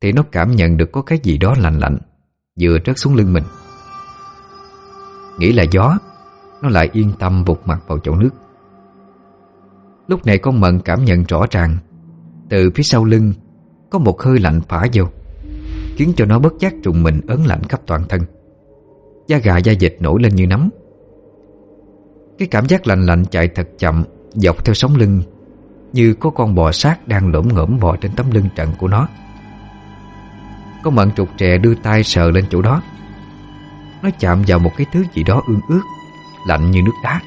thì nó cảm nhận được có cái gì đó lạnh lạnh, Vừa trớt xuống lưng mình. Nghĩ là gió, Nó lại yên tâm vụt mặt vào chậu nước. Lúc này con mận cảm nhận rõ ràng, Từ phía sau lưng Có một hơi lạnh phả vô, Khiến cho nó bất giác trùng mình ớn lạnh khắp toàn thân. Da gà da dịch nổi lên như nấm. Cái cảm giác lạnh lạnh chạy thật chậm, Dọc theo sống lưng, Như có con bò sát đang lổm ngổm bò trên tấm lưng trận của nó. Con mận trục trè đưa tay sờ lên chỗ đó. Nó chạm vào một cái thứ gì đó ương ướt, Lạnh như nước đá.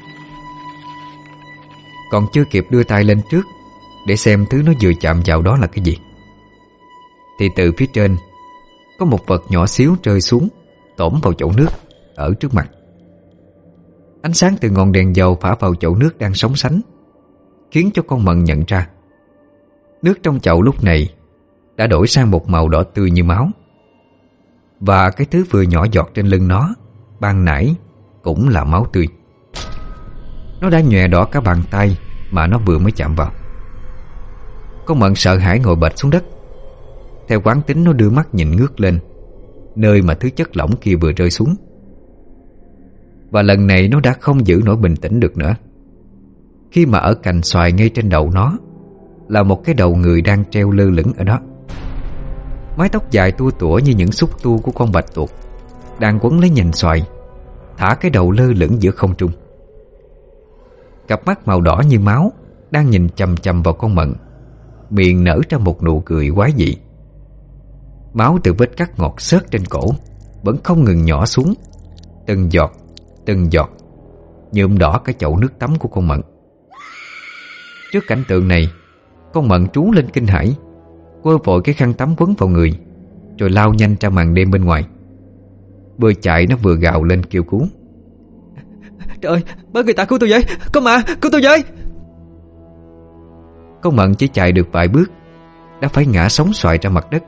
Còn chưa kịp đưa tay lên trước, Để xem thứ nó vừa chạm vào đó là cái gì. Thì từ phía trên, Có một vật nhỏ xíu rơi xuống, Tổm vào chậu nước, Ở trước mặt. Ánh sáng từ ngọn đèn dầu phả vào chậu nước đang sóng sánh, Khiến cho con mận nhận ra. Nước trong chậu lúc này đã đổi sang một màu đỏ tươi như máu. Và cái thứ vừa nhỏ giọt trên lưng nó, Ban nãy Cũng là máu tươi. Nó đã nhòe đỏ cả bàn tay Mà nó vừa mới chạm vào. Con mận sợ hãi ngồi bệt xuống đất. Theo quán tính nó đưa mắt nhìn ngước lên, Nơi mà thứ chất lỏng kia vừa rơi xuống. Và lần này nó đã không giữ nổi bình tĩnh được nữa. Khi mà ở cành xoài ngay trên đầu nó, Là một cái đầu người đang treo lơ lửng ở đó. Mái tóc dài tua tủa như những xúc tu của con bạch tuộc. Đang quấn lấy nhành xoài Thả cái đầu lơ lửng giữa không trung. Cặp mắt màu đỏ như máu Đang nhìn chầm chầm vào con mận Miệng nở ra một nụ cười quái dị. Máu từ vết cắt ngọt xớt trên cổ Vẫn không ngừng nhỏ xuống Từng giọt, từng giọt Nhuộm đỏ cái chậu nước tắm của con mận. Trước cảnh tượng này Con mận trú lên kinh hãi Quơ vội cái khăn tắm quấn vào người Rồi lao nhanh ra màn đêm bên ngoài. Vừa chạy nó vừa gào lên kêu cứu. Trời ơi, bớ người ta cứu tôi với. Có mà, cứu tôi với. Con mận chỉ chạy được vài bước Đã phải ngã sóng xoài ra mặt đất.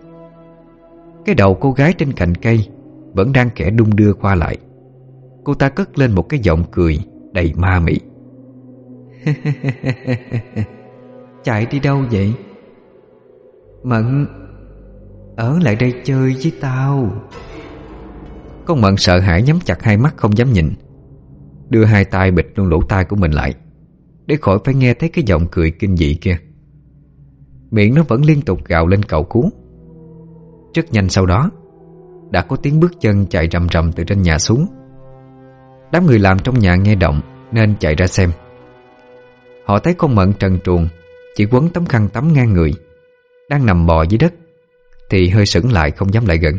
Cái đầu cô gái trên cành cây Vẫn đang kẻ đung đưa qua lại. Cô ta cất lên một cái giọng cười Đầy ma mị. Chạy đi đâu vậy Mận, Ở lại đây chơi với tao. Con Mận sợ hãi nhắm chặt hai mắt không dám nhìn. Đưa hai tay bịt luôn lỗ tai của mình lại, Để khỏi phải nghe thấy cái giọng cười kinh dị kia. Miệng nó vẫn liên tục gào lên cầu cứu Rất nhanh sau đó, Đã có tiếng bước chân chạy rầm rầm từ trên nhà xuống. Đám người làm trong nhà nghe động Nên chạy ra xem. Họ thấy con mận trần truồng, Chỉ quấn tấm khăn tắm ngang người. Đang nằm bò dưới đất Thì hơi sững lại không dám lại gần.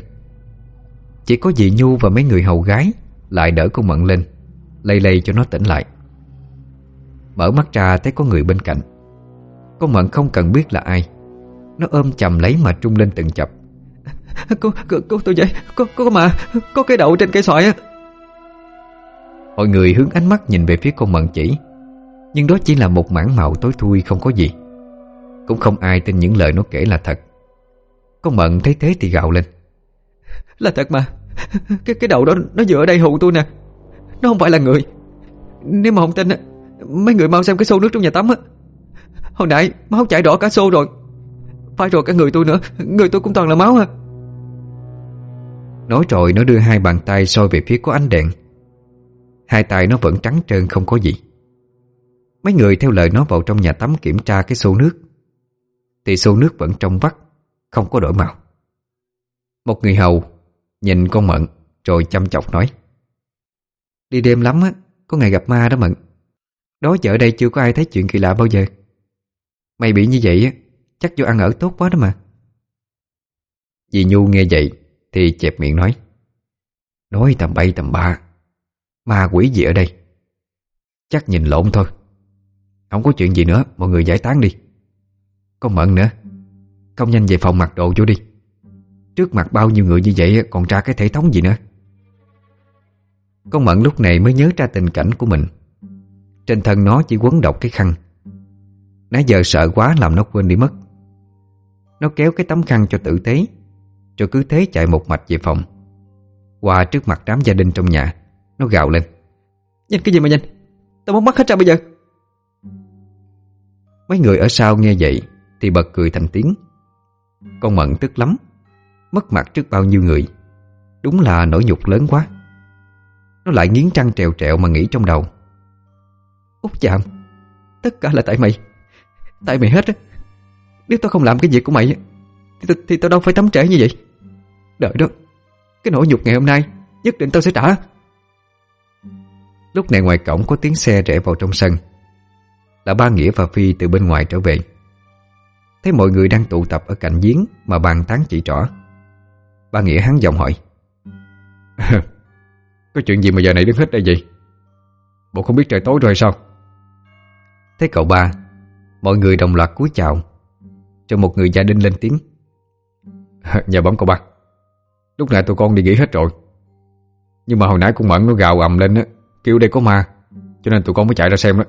Chỉ có dì Nhu và mấy người hầu gái Lại đỡ con mận lên Lây lây cho nó tỉnh lại. Mở mắt ra thấy có người bên cạnh. Con mận không cần biết là ai. Nó ôm chầm lấy mà trung lên từng chập. Cô, cô, cô tôi vậy Có, có mà, có cái đậu trên cây xoài á. Mọi người hướng ánh mắt nhìn về phía con mận chỉ Nhưng đó chỉ là một mảng màu tối thui không có gì Cũng không ai tin những lời nó kể là thật. Con mận thấy thế thì gào lên. Là thật mà. Cái cái đầu đó nó vừa ở đây hù tôi nè. Nó không phải là người. Nếu mà không tin Mấy người mau xem cái xô nước trong nhà tắm á. Hồi nãy máu chảy đỏ cả xô rồi. Phải rồi cả người tôi nữa. Người tôi cũng toàn là máu à. Nói rồi nó đưa hai bàn tay soi về phía có ánh đèn. Hai tay nó vẫn trắng trơn không có gì. Mấy người theo lời nó vào trong nhà tắm kiểm tra cái xô nước thì xô nước vẫn trong vắt, Không có đổi màu. Một người hầu Nhìn con Mận Rồi chăm chọc nói, Đi đêm lắm á, Có ngày gặp ma đó Mận. Đó chợ đây chưa có ai thấy chuyện kỳ lạ bao giờ. Mày bị như vậy á, Chắc vô ăn ở tốt quá đó mà. Dì Nhu nghe vậy Thì chẹp miệng nói Nói tầm bay tầm ba, Ma quỷ gì ở đây? Chắc nhìn lộn thôi. Không có chuyện gì nữa, Mọi người giải tán đi. Con Mận nữa. Không nhanh về phòng mặc đồ vô đi. Trước mặt bao nhiêu người như vậy Còn ra cái thể thống gì nữa? Con Mận lúc này mới nhớ ra tình cảnh của mình. Trên thân nó chỉ quấn độc cái khăn. Nãy giờ sợ quá làm nó quên đi mất. Nó kéo cái tấm khăn cho tử tế, Rồi cứ thế chạy một mạch về phòng. Qua trước mặt đám gia đình trong nhà, Nó gào lên. Nhanh cái gì mà nhanh? Tao muốn mất hết ra bây giờ. Mấy người ở sau nghe vậy thì bật cười thành tiếng. Con Mận tức lắm Mất mặt trước bao nhiêu người. Đúng là nỗi nhục lớn quá. Nó lại nghiến trăng trèo trẹo mà nghĩ trong đầu. Út chạm Tất cả là tại mày. Tại mày hết á. Nếu tao không làm cái việc của mày Thì, thì tao đâu phải tắm trễ như vậy. Đợi đó Cái nỗi nhục ngày hôm nay Nhất định tao sẽ trả. Lúc này ngoài cổng có tiếng xe rẽ vào trong sân. Là ba Nghĩa và Phi từ bên ngoài trở về. Thấy mọi người đang tụ tập ở cạnh giếng Mà bàn tán chỉ trỏ. Ba Nghĩa hắn giọng hỏi. Có chuyện gì mà giờ này đứng hết đây vậy? Bộ không biết trời tối rồi sao? Thấy cậu ba, Mọi người đồng loạt cúi chào, Cho một người gia đình lên tiếng. Nhà bấm cậu ba. Lúc nãy tụi con đi nghỉ hết rồi. Nhưng mà hồi nãy con Mẫn nó gào ầm lên á, Kêu đây có ma, Cho nên tụi con mới chạy ra xem đó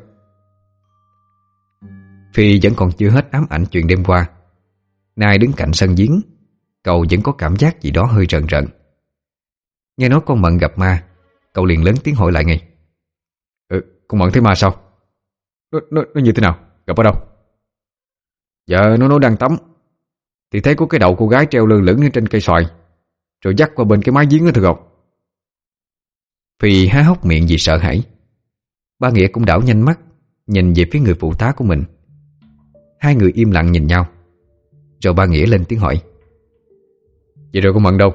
Phi vẫn còn chưa hết ám ảnh chuyện đêm qua Nay đứng cạnh sân giếng Cậu vẫn có cảm giác gì đó hơi rần rần. Nghe nói con Mận gặp ma Cậu liền lớn tiếng hỏi lại ngay. Ừ, con Mận thấy ma sao? Nó, nó, nó như thế nào, gặp ở đâu? Dạ nó nó đang tắm. Thì thấy có cái đầu cô gái treo lơ lửng trên cây xoài Rồi dắt qua bên cái mái giếng đó thưa cậu. Phi há hốc miệng vì sợ hãi. Ba Nghĩa cũng đảo nhanh mắt Nhìn về phía người phụ tá của mình. Hai người im lặng nhìn nhau. Rồi ba Nghĩa lên tiếng hỏi. Vậy rồi con Mận đâu?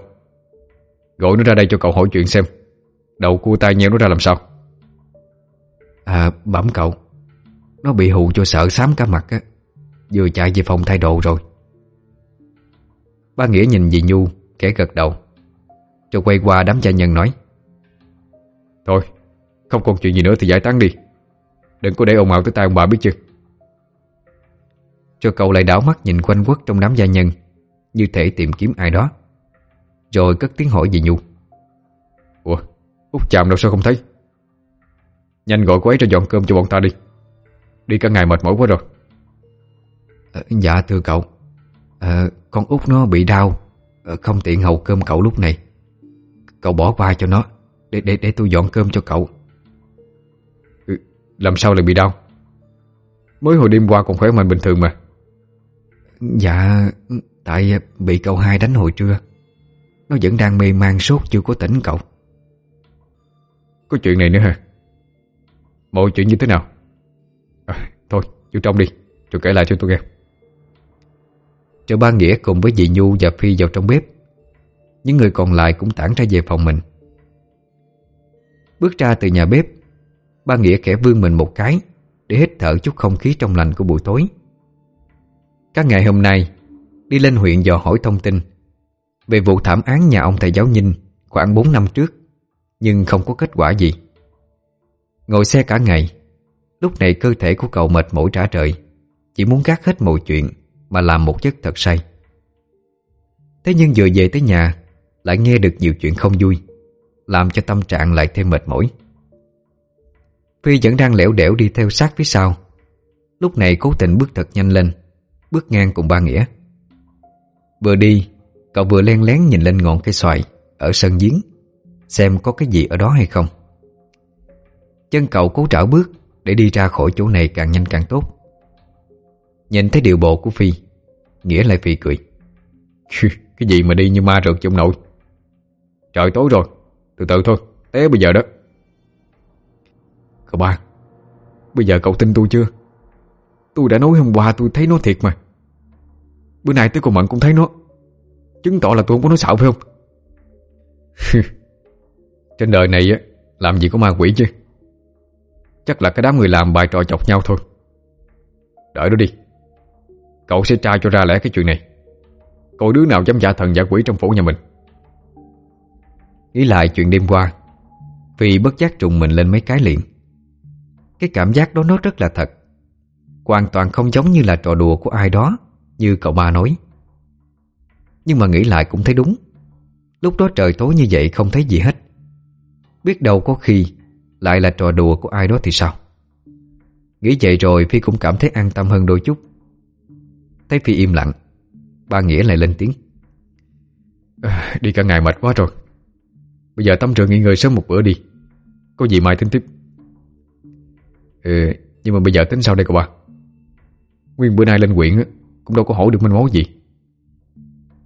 Gọi nó ra đây cho cậu hỏi chuyện xem. Đầu cua tay nheo nó ra làm sao? À bẩm cậu. Nó bị hù cho sợ xám cả mặt á. Vừa chạy về phòng thay đồ rồi. Ba Nghĩa nhìn dì Nhu Kẻ gật đầu. Rồi quay qua đám gia nhân nói. Thôi Không còn chuyện gì nữa thì giải tán đi. Đừng có để ồn ào tới tai ông bà biết chưa Cho cậu lại đảo mắt nhìn quanh quất trong đám gia nhân Như thể tìm kiếm ai đó. Rồi cất tiếng hỏi dì Nhu. Ủa Út chạm đâu sao không thấy? Nhanh gọi cô ấy cho dọn cơm cho bọn ta đi. Đi cả ngày mệt mỏi quá rồi. À, Dạ thưa cậu. À, Con út nó bị đau à, Không tiện hầu cơm cậu lúc này. Cậu bỏ qua cho nó Để để để tôi dọn cơm cho cậu. Ừ, Làm sao lại bị đau? Mới hồi đêm qua còn khỏe mạnh bình thường mà Dạ Tại bị cậu hai đánh hồi trưa. Nó vẫn đang mê man sốt chưa có tỉnh cậu. Có chuyện này nữa hả? Mọi chuyện như thế nào? À, Thôi vô trong đi. Rồi kể lại cho tôi nghe. Rồi ba Nghĩa cùng với dì Nhu và Phi vào trong bếp. Những người còn lại cũng tản ra về phòng mình. Bước ra từ nhà bếp Ba Nghĩa khẽ vươn mình một cái Để hít thở chút không khí trong lành của buổi tối các ngày hôm nay, Đi lên huyện dò hỏi thông tin. Về vụ thảm án nhà ông thầy giáo Ninh Khoảng 4 năm trước, Nhưng không có kết quả gì. Ngồi xe cả ngày, Lúc này cơ thể của cậu mệt mỏi trả trời, Chỉ muốn gác hết mọi chuyện Mà làm một giấc thật say. Thế nhưng vừa về tới nhà, Lại nghe được nhiều chuyện không vui, Làm cho tâm trạng lại thêm mệt mỏi. Phi vẫn đang lẻo đẻo đi theo sát phía sau. Lúc này cố tình bước thật nhanh lên Bước ngang cùng ba nghĩa. Vừa đi, Cậu vừa len lén nhìn lên ngọn cây xoài Ở sân giếng, Xem có cái gì ở đó hay không. Chân cậu cố trảo bước Để đi ra khỏi chỗ này càng nhanh càng tốt. Nhìn thấy điều bộ của Phi, Nghĩa lại Phi cười. Cái gì mà đi như ma rượt trong nội? Trời, tối rồi. Từ từ thôi, Té bây giờ đó. Cậu ba, Bây giờ cậu tin tôi chưa? Tôi đã nói hôm qua tôi thấy nó thiệt mà. Bữa nay tới con Mận cũng thấy nó. Chứng tỏ là tôi không có nói xạo, phải không? Trên đời này á, Làm gì có ma quỷ chứ. Chắc là cái đám người làm bài trò chọc nhau thôi. Đợi đó đi. Cậu sẽ tra cho ra lẽ cái chuyện này. Cậu đứa nào dám giả thần giả quỷ trong phủ nhà mình? Nghĩ lại chuyện đêm qua vì bất giác trùng mình lên mấy cái liền. Cái cảm giác đó nó rất là thật. Hoàn toàn không giống như là trò đùa của ai đó Như cậu ba nói. Nhưng mà nghĩ lại cũng thấy đúng. Lúc đó trời tối như vậy không thấy gì hết. Biết đâu có khi Lại là trò đùa của ai đó thì sao? Nghĩ vậy rồi Phi cũng cảm thấy an tâm hơn đôi chút. Thấy Phi im lặng Ba Nghĩa lại lên tiếng. À, Đi cả ngày mệt quá rồi. Bây giờ tắm rửa nghỉ ngơi sớm một bữa đi. Có gì mai tính tiếp? Ừ, Nhưng mà bây giờ tính sao đây cậu ba? Nguyên bữa nay lên quyện Cũng đâu có hỏi được manh mối gì.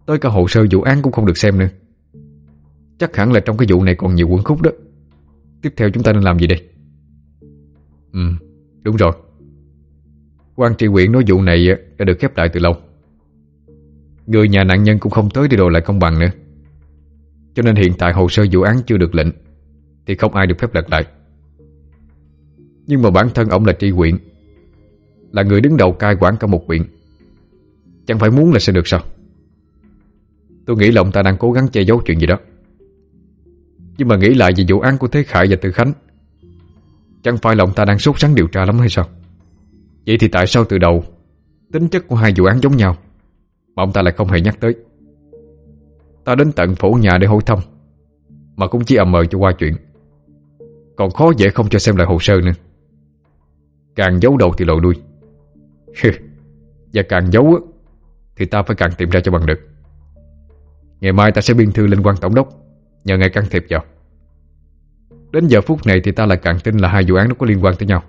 Tới cả hồ sơ vụ án cũng không được xem nữa. Chắc hẳn là trong cái vụ này còn nhiều quẩn khúc đó. Tiếp theo chúng ta nên làm gì đây? Ừ đúng rồi. Quan trị huyện nói vụ này đã được khép lại từ lâu. Người nhà nạn nhân cũng không tới để đồ lại công bằng nữa. Cho nên hiện tại hồ sơ vụ án chưa được lệnh, Thì không ai được phép lật lại. Nhưng mà bản thân ông là tri huyện là người đứng đầu cai quản cả một huyện. Chẳng phải muốn là sẽ được sao? Tôi nghĩ là ông ta đang cố gắng che giấu chuyện gì đó. Nhưng mà nghĩ lại về vụ án của Thế Khải và Tư Khánh, Chẳng phải là ông ta đang sốt sắng điều tra lắm hay sao? Vậy thì tại sao từ đầu, Tính chất của hai vụ án giống nhau, Mà ông ta lại không hề nhắc tới? Ta đến tận phủ nhà để hỏi thăm, Mà cũng chỉ ầm mờ cho qua chuyện. Còn khó dễ không cho xem lại hồ sơ nữa. Càng giấu đầu thì lộ đuôi. Và càng giấu Thì ta phải càng tìm ra cho bằng được. Ngày mai ta sẽ biên thư lên quan tổng đốc Nhờ ngài can thiệp vào. Đến giờ phút này thì ta lại càng tin là hai vụ án nó có liên quan tới nhau.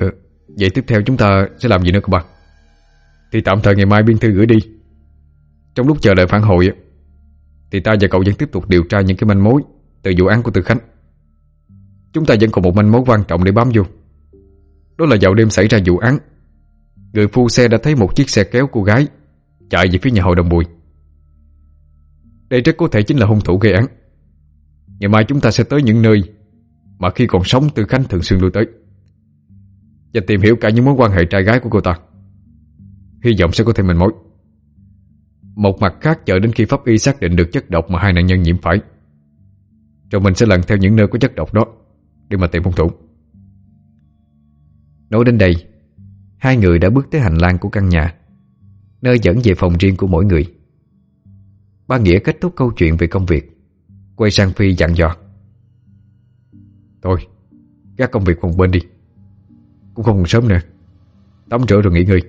Ừ, Vậy tiếp theo chúng ta sẽ làm gì nữa các bạn Thì tạm thời ngày mai biên thư gửi đi. Trong lúc chờ đợi phản hồi Thì ta và cậu vẫn tiếp tục điều tra những cái manh mối Từ vụ án của Tư Khánh. Chúng ta vẫn còn một manh mối quan trọng để bám vô. Đó là vào đêm xảy ra vụ án Người phu xe đã thấy một chiếc xe kéo cô gái, Chạy về phía nhà hội đồng bùi. Đây rất có thể chính là hung thủ gây án. Ngày mai chúng ta sẽ tới những nơi Mà khi còn sống Tư Khánh thường xuyên lui tới. Và tìm hiểu cả những mối quan hệ trai gái của cô ta. Hy vọng sẽ có thêm mình mối. Một mặt khác chờ đến khi pháp y xác định được chất độc Mà hai nạn nhân nhiễm phải, Rồi mình sẽ lần theo những nơi có chất độc đó Để mà tìm hung thủ. Nói đến đây Hai người đã bước tới hành lang của căn nhà Nơi dẫn về phòng riêng của mỗi người. Ba Nghĩa kết thúc câu chuyện về công việc Quay sang Phi dặn dò. Thôi Các công việc phòng bên đi Cũng không còn sớm nữa Tắm rửa rồi nghỉ ngơi.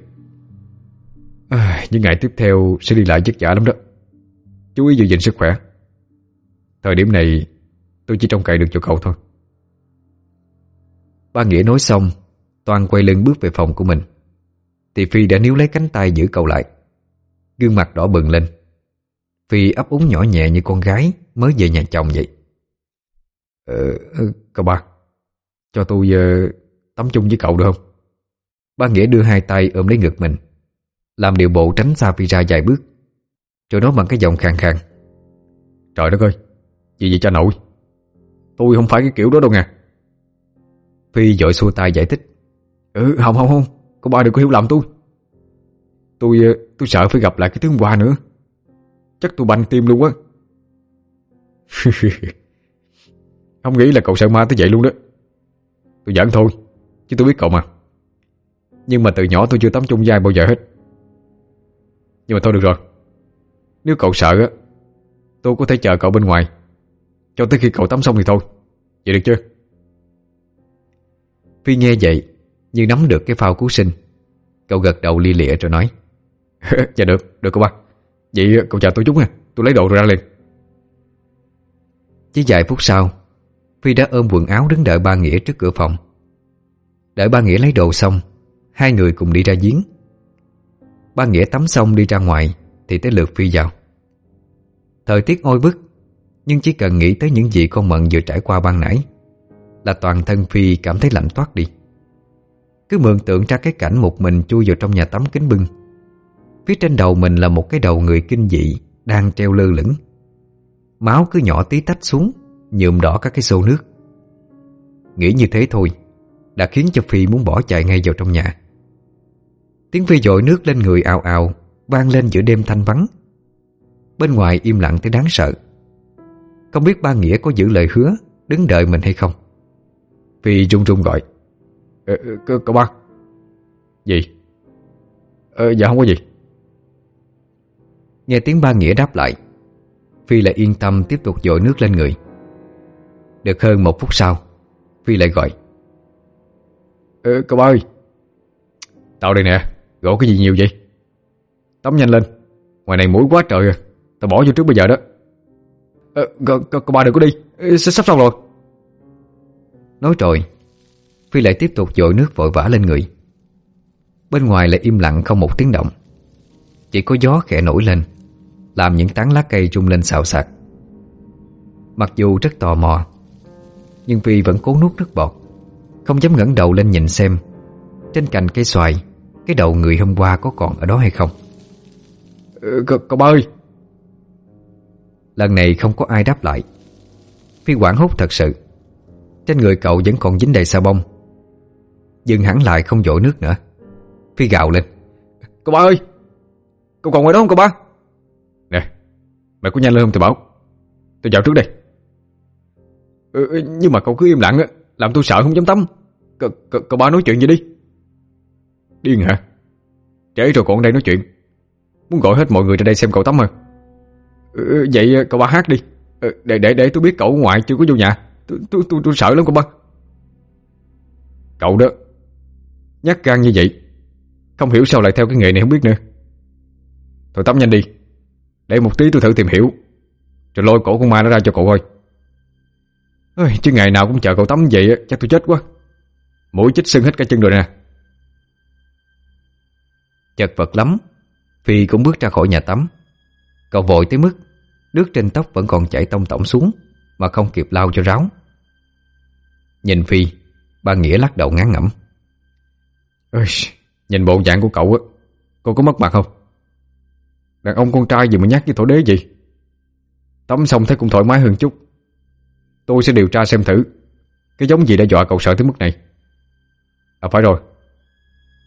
À, Những ngày tiếp theo sẽ đi lại vất vả lắm đó. Chú ý giữ gìn sức khỏe. Thời điểm này Tôi chỉ trông cậy được chỗ cậu thôi. Ba Nghĩa nói xong Toàn quay lưng bước về phòng của mình. Thì Phi đã níu lấy cánh tay giữ cậu lại. Gương mặt đỏ bừng lên. Phi ấp úng nhỏ nhẹ như con gái Mới về nhà chồng vậy. Ờ, ờ cậu ba Cho tôi uh, tắm chung với cậu được không? Ba Nghĩa đưa hai tay ôm lấy ngực mình Làm điều bộ tránh xa Phi ra vài bước. Rồi nói bằng cái giọng khàn khàn. Trời đất ơi Gì vậy cha nội? Tôi không phải cái kiểu đó đâu nha. Phi dội xua tay giải thích. Ừ không không không. Cô ba đừng có hiểu lầm tôi. Tôi ờ, tôi sợ phải gặp lại cái tướng qua nữa. Chắc tôi banh tim luôn á. Không nghĩ là cậu sợ ma tới vậy luôn đó. Tôi giỡn thôi, Chứ tôi biết cậu mà. Nhưng mà từ nhỏ tôi chưa tắm chung vai bao giờ hết. Nhưng mà thôi được rồi. Nếu cậu sợ á, Tôi có thể chờ cậu bên ngoài. Cho tới khi cậu tắm xong thì thôi. Vậy được chưa? Phi nghe vậy như nắm được cái phao cứu sinh Cậu gật đầu li lịa rồi nói Dạ được, được cậu ba. Vậy cậu chờ tôi chút nha Tôi lấy đồ rồi ra liền. Chỉ vài phút sau Phi đã ôm quần áo đứng đợi ba Nghĩa trước cửa phòng. Đợi ba Nghĩa lấy đồ xong Hai người cùng đi ra giếng. Ba Nghĩa tắm xong đi ra ngoài Thì tới lượt Phi vào. Thời tiết oi bức Nhưng chỉ cần nghĩ tới những gì con Mận vừa trải qua ban nãy Là toàn thân Phi cảm thấy lạnh toát đi. Cứ mường tượng ra cái cảnh một mình chui vào trong nhà tắm kính bưng. Phía trên đầu mình là một cái đầu người kinh dị, Đang treo lơ lửng. Máu cứ nhỏ tí tách xuống, Nhuộm đỏ các cái xô nước. Nghĩ như thế thôi, Đã khiến cho Phi muốn bỏ chạy ngay vào trong nhà. Tiếng Phi dội nước lên người ào ào, Vang lên giữa đêm thanh vắng. Bên ngoài im lặng tới đáng sợ. Không biết ba Nghĩa có giữ lời hứa, Đứng đợi mình hay không. Phi run run gọi ờ, ờ, Cậu ba. Gì? Ờ, Dạ không có gì. Nghe tiếng ba Nghĩa đáp lại Phi lại yên tâm tiếp tục dội nước lên người. Được hơn một phút sau Phi lại gọi. Ờ cậu ba ơi. Tao đây nè Gỗ cái gì nhiều vậy? Tắm nhanh lên. Ngoài này mũi quá trời à. Tao bỏ vô trước bây giờ đó. Ờ cậu, ba đừng có đi. Sắp xong rồi. Nói rồi Phi lại tiếp tục dội nước vội vã lên người. Bên ngoài lại im lặng không một tiếng động. Chỉ có gió khẽ nổi lên Làm những tán lá cây rung lên xào xạc. Mặc dù rất tò mò Nhưng Phi vẫn cố nuốt nước bọt Không dám ngẩng đầu lên nhìn xem Trên cành cây xoài Cái đầu người hôm qua có còn ở đó hay không. Ừ, Cậu ơi! Lần này không có ai đáp lại. Phi quảng hốt thật sự. Trên người cậu vẫn còn dính đầy sa bông Dừng hẳn lại không dội nước nữa. Phi gào lên. Cậu ba ơi! Cậu còn ngoài đó không cậu ba? Nè Mày có nhanh lên không tôi bảo. Tôi vào trước đây. Ừ, ừ, Nhưng mà cậu cứ im lặng á Làm tôi sợ không dám tắm. C Cậu ba nói chuyện gì đi? Điên hả? Trễ rồi còn đây nói chuyện. Muốn gọi hết mọi người ra đây xem cậu tắm à ừ, Vậy cậu ba hát đi. Để để để tôi biết cậu ngoại chưa có vô nhà. Tôi tôi tôi, tôi sợ lắm cậu ba. Cậu đó Nhắc gan như vậy. Không hiểu sao lại theo cái nghề này không biết nữa. Thôi tắm nhanh đi. Để một tí tôi thử tìm hiểu. Rồi lôi cổ con ma nó ra cho cậu coi. Ôi, Chứ ngày nào cũng chờ cậu tắm vậy Chắc tôi chết quá. Mũi chích sưng hết cả chân rồi nè. Chật vật lắm. Phi cũng bước ra khỏi nhà tắm. Cậu vội tới mức Nước trên tóc vẫn còn chảy tông tổng xuống Mà không kịp lau cho ráo. Nhìn Phi Ba Nghĩa lắc đầu ngán ngẩm. Ôi, Nhìn bộ dạng của cậu á Cô có mất mặt không? Đàn ông con trai gì mà nhắc với thổ đế gì Tắm xong thấy cũng thoải mái hơn chút. Tôi sẽ điều tra xem thử. Cái giống gì đã dọa cậu sợ tới mức này? À phải rồi.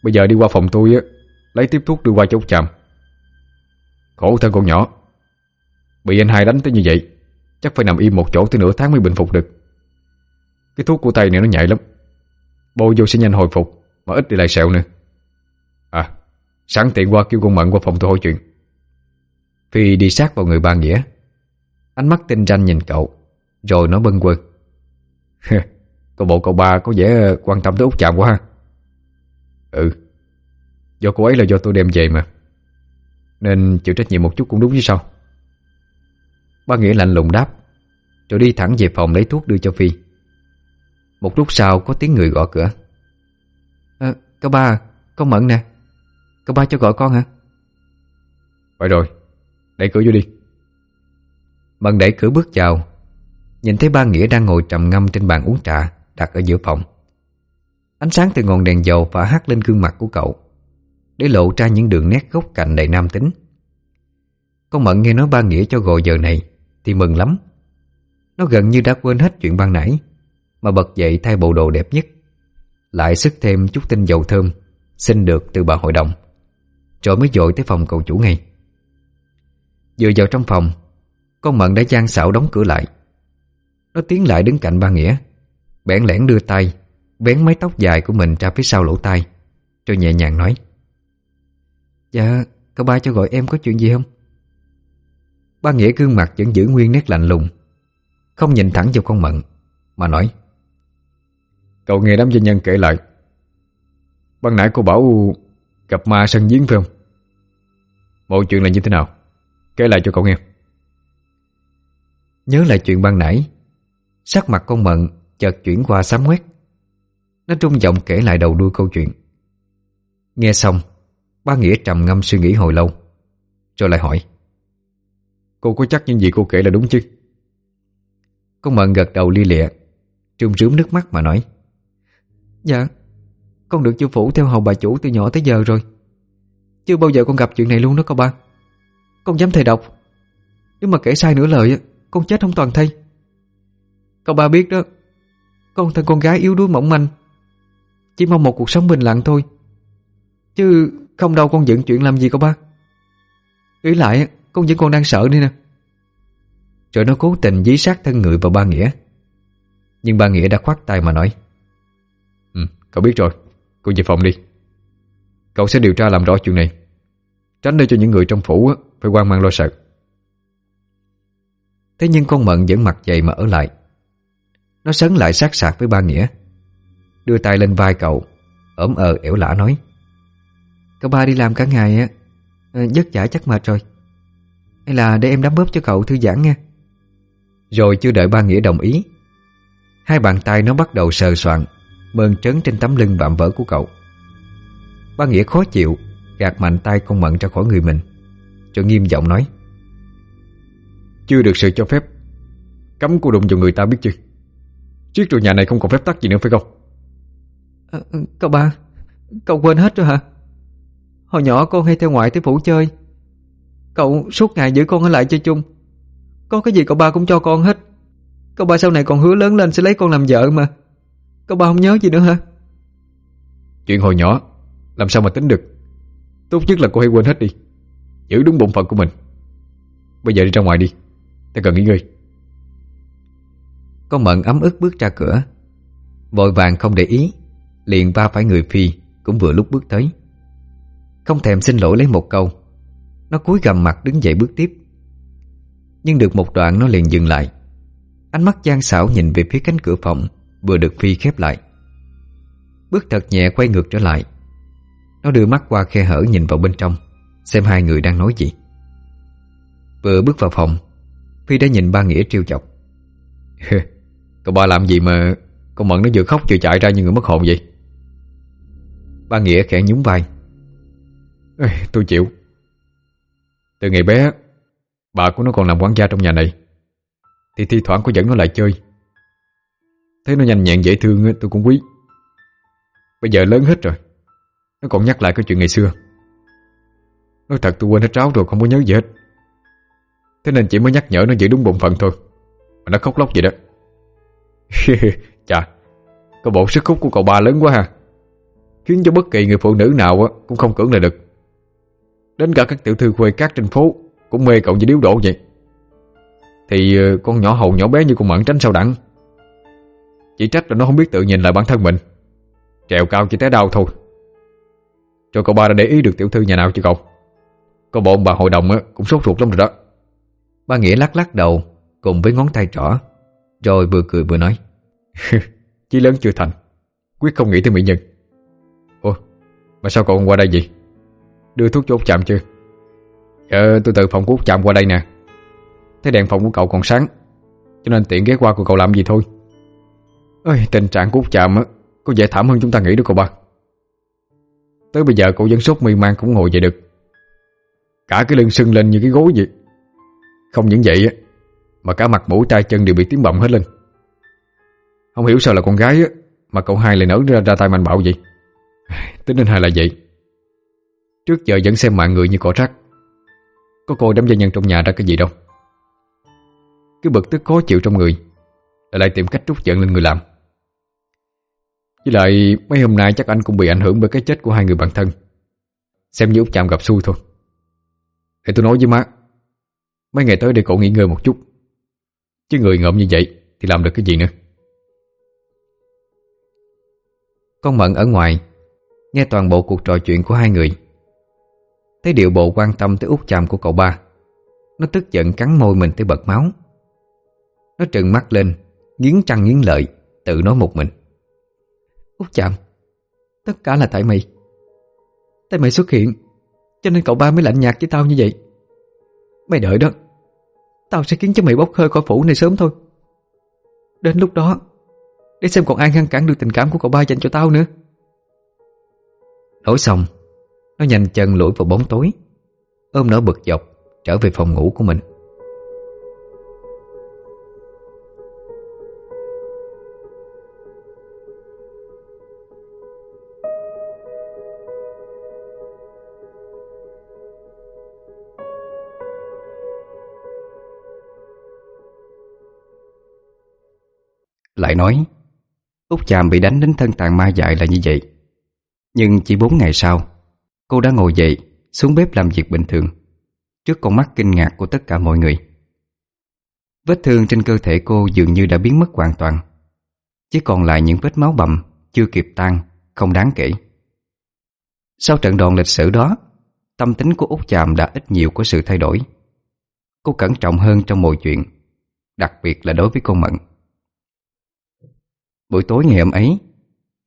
Bây giờ đi qua phòng tôi á Lấy tiếp thuốc đưa qua chốt chạm Khổ thân con nhỏ. Bị anh hai đánh tới như vậy Chắc phải nằm im một chỗ tới nửa tháng mới bình phục được. Cái thuốc của tay này nó nhạy lắm. Bôi vô sẽ nhanh hồi phục. Mà ít đi lại sẹo nữa. À Sẵn tiện qua kêu con Mận qua phòng tôi hỏi chuyện. Phi đi sát vào người ba Nghĩa. Ánh mắt tinh ranh nhìn cậu, Rồi nó bâng quơ. Cô bộ cậu ba có vẻ quan tâm tới út chạm quá ha. Ừ Do cô ấy là do tôi đem về mà. Nên chịu trách nhiệm một chút cũng đúng chứ sao? Ba Nghĩa lạnh lùng đáp, Rồi đi thẳng về phòng lấy thuốc đưa cho Phi. Một lúc sau có tiếng người gõ cửa à, Cậu ba, con Mận nè. Cậu ba cho gọi con hả? Phải rồi, đẩy cửa vô đi. Mận đẩy cửa bước vào Nhìn thấy ba Nghĩa đang ngồi trầm ngâm trên bàn uống trà Đặt ở giữa phòng. Ánh sáng từ ngọn đèn dầu phả hắt lên gương mặt của cậu Để lộ ra những đường nét góc cạnh đầy nam tính. Con Mận nghe nói ba Nghĩa cho gọi giờ này Thì mừng lắm. Nó gần như đã quên hết chuyện ban nãy Mà bật dậy thay bộ đồ đẹp nhất lại sức thêm chút tinh dầu thơm, Xin được từ bà hội đồng. Rồi mới dội tới phòng cậu chủ ngay. Vừa vào trong phòng, Con Mận đã gian xảo đóng cửa lại. Nó tiến lại đứng cạnh ba Nghĩa, Bẽn lẽn đưa tay, Vén mái tóc dài của mình ra phía sau lỗ tai, Rồi nhẹ nhàng nói Dạ Cậu ba cho gọi em có chuyện gì không? Ba Nghĩa gương mặt vẫn giữ nguyên nét lạnh lùng, Không nhìn thẳng vào con Mận, Mà nói Cậu nghe đám doanh nhân kể lại. Ban nãy cô bảo Gặp ma sân giếng phải không? Mọi chuyện là như thế nào? Kể lại cho cậu nghe. Nhớ lại chuyện ban nãy Sắc mặt con Mận chợt chuyển qua sám quét Nó trung giọng kể lại đầu đuôi câu chuyện. Nghe xong Ba Nghĩa trầm ngâm suy nghĩ hồi lâu Rồi lại hỏi. Cô có chắc những gì cô kể là đúng chứ? Con Mận gật đầu li lịa Trùm rướm nước mắt mà nói Dạ Con được chư phủ theo hầu bà chủ từ nhỏ tới giờ rồi. Chưa bao giờ con gặp chuyện này luôn đó con ba. Con dám thề độc. Nếu mà kể sai nửa lời Con chết không toàn thay Con ba biết đó, Con thân con gái yếu đuối mỏng manh. Chỉ mong một cuộc sống bình lặng thôi. Chứ không đâu con dựng chuyện làm gì con ba. Nghĩ lại Con vẫn còn đang sợ nữa nè. Rồi nó cố tình dí sát thân người vào ba Nghĩa. Nhưng ba Nghĩa đã khoát tay mà nói cậu biết rồi Cô về phòng đi. Cậu sẽ điều tra làm rõ chuyện này. Tránh để cho những người trong phủ Phải quan mang lo sợ. Thế nhưng con Mận vẫn mặt dày mà ở lại. Nó sấn lại sát sạc với ba Nghĩa. Đưa tay lên vai cậu ốm ờ ẻo lả nói. Cậu ba đi làm cả ngày á ờ, Giấc chả chắc mệt rồi. Hay là để em đắm bóp cho cậu thư giãn nha Rồi chưa đợi ba Nghĩa đồng ý, Hai bàn tay nó bắt đầu sờ soạn Mơn trớn trên tấm lưng vạm vỡ của cậu. Ba Nghĩa khó chịu Gạt mạnh tay con Mận ra khỏi người mình. Rồi nghiêm giọng nói Chưa được sự cho phép. Cấm cô đụng vào người ta biết chưa? Chiếc trụ nhà này không còn phép tắc gì nữa phải không? À, Cậu ba Cậu quên hết rồi hả? Hồi nhỏ con hay theo ngoại tới phủ chơi. Cậu suốt ngày giữ con ở lại chơi chung. Có cái gì cậu ba cũng cho con hết. Cậu ba sau này còn hứa lớn lên sẽ lấy con làm vợ mà. Cậu ba không nhớ gì nữa hả? Chuyện hồi nhỏ Làm sao mà tính được? Tốt nhất là cô hãy quên hết đi. Giữ đúng bổn phận của mình. Bây giờ đi ra ngoài đi. Ta cần nghỉ ngơi. Con mận ấm ức bước ra cửa. Vội vàng không để ý Liền va phải người Phi Cũng vừa lúc bước tới. Không thèm xin lỗi lấy một câu Nó cúi gầm mặt đứng dậy bước tiếp. Nhưng được một đoạn nó liền dừng lại. Ánh mắt gian xảo nhìn về phía cánh cửa phòng Vừa được Phi khép lại. Bước thật nhẹ quay ngược trở lại. Nó đưa mắt qua khe hở nhìn vào bên trong Xem hai người đang nói gì. Vừa bước vào phòng Phi đã nhìn ba Nghĩa trêu chọc. Cậu ba làm gì mà Con Mận nó vừa khóc vừa chạy ra như người mất hồn vậy? Ba Nghĩa khẽ nhún vai. Ê, Tôi chịu. Từ ngày bé Bà của nó còn làm quản gia trong nhà này. Thì thi thoảng có dẫn nó lại chơi. Thấy nó nhanh nhẹn dễ thương tôi cũng quý. Bây giờ lớn hết rồi. Nó còn nhắc lại cái chuyện ngày xưa. Nói thật tôi quên hết ráo rồi, không có nhớ gì hết. Thế nên chỉ mới nhắc nhở nó giữ đúng bổn phận thôi. Mà nó khóc lóc vậy đó. Chà, Có bộ sức hút của cậu ba lớn quá ha. Khiến cho bất kỳ người phụ nữ nào Cũng không cưỡng lại được. Đến cả các tiểu thư quê cát trên phố Cũng mê cậu như điếu đổ vậy. Thì ờ, con nhỏ hầu nhỏ bé như con mận tránh sao đẳng. Chỉ trách là nó không biết tự nhìn lại bản thân mình. Trèo cao chỉ té đau thôi. Rồi cậu ba đã để ý được tiểu thư nhà nào chưa cậu? Có bộ bà hội đồng cũng sốt ruột lắm rồi đó. Ba Nghĩa lắc lắc đầu, Cùng với ngón tay trỏ, Rồi vừa cười vừa nói. Chí lớn chưa thành, Quyết không nghĩ tới mỹ nhân. Ủa, mà sao cậu qua đây gì Đưa thuốc cho Út chạm chưa? Ờ tôi từ, phòng của Út chạm qua đây nè. Thấy đèn phòng của cậu còn sáng, Cho nên tiện ghé qua của cậu làm gì thôi. Ơi tình trạng của Út chạm á Có vẻ thảm hơn chúng ta nghĩ đó cậu ba. Tới bây giờ cậu vẫn sốt mê man cũng ngồi dậy được. Cả cái lưng sưng lên như cái gối vậy. Không những vậy á Mà cả mặt mũi tay chân đều bị tím bầm hết lên. Không hiểu sao là con gái á Mà cậu hai lại nở ra, ra tay mạnh bạo vậy. Tính nên hai là vậy. Trước giờ vẫn xem mạng người như cỏ rác. Có coi đám gia nhân trong nhà ra cái gì đâu. Cứ bực tức khó chịu trong người Lại lại tìm cách trút giận lên người làm. Với lại, mấy hôm nay chắc anh cũng bị ảnh hưởng bởi cái chết của hai người bạn thân. Xem như út chạm gặp xui thôi. Thì tôi nói với má, Mấy ngày tới để cậu nghỉ ngơi một chút. Chứ người ngợm như vậy Thì làm được cái gì nữa? Con Mận ở ngoài, Nghe toàn bộ cuộc trò chuyện của hai người. Thấy điệu bộ quan tâm tới út chàm của cậu ba, Nó tức giận cắn môi mình tới bật máu. Nó trừng mắt lên, Nghiến trăng nghiến lợi, Tự nói một mình. Út chạm Tất cả là tại mày. Tại mày xuất hiện, Cho nên cậu ba mới lạnh nhạt với tao như vậy. Mày đợi đó, Tao sẽ khiến cho mày bốc hơi khỏi phủ này sớm thôi. Đến lúc đó, Để xem còn ai ngăn cản được tình cảm của cậu ba dành cho tao nữa. Nói xong, Nó nhanh chân lủi vào bóng tối. Ôm nó bực dọc, Trở về phòng ngủ của mình. Lại nói Út chàm bị đánh đến thân tàn ma dại là như vậy. Nhưng chỉ bốn ngày sau, Cô đã ngồi dậy, Xuống bếp làm việc bình thường, Trước con mắt kinh ngạc của tất cả mọi người. Vết thương trên cơ thể cô dường như đã biến mất hoàn toàn, Chỉ còn lại những vết máu bầm Chưa kịp tan, Không đáng kể. Sau trận đòn lịch sử đó, Tâm tính của Út Chàm đã ít nhiều có sự thay đổi. Cô cẩn trọng hơn trong mọi chuyện, Đặc biệt là đối với con Mận. Buổi tối ngày hôm ấy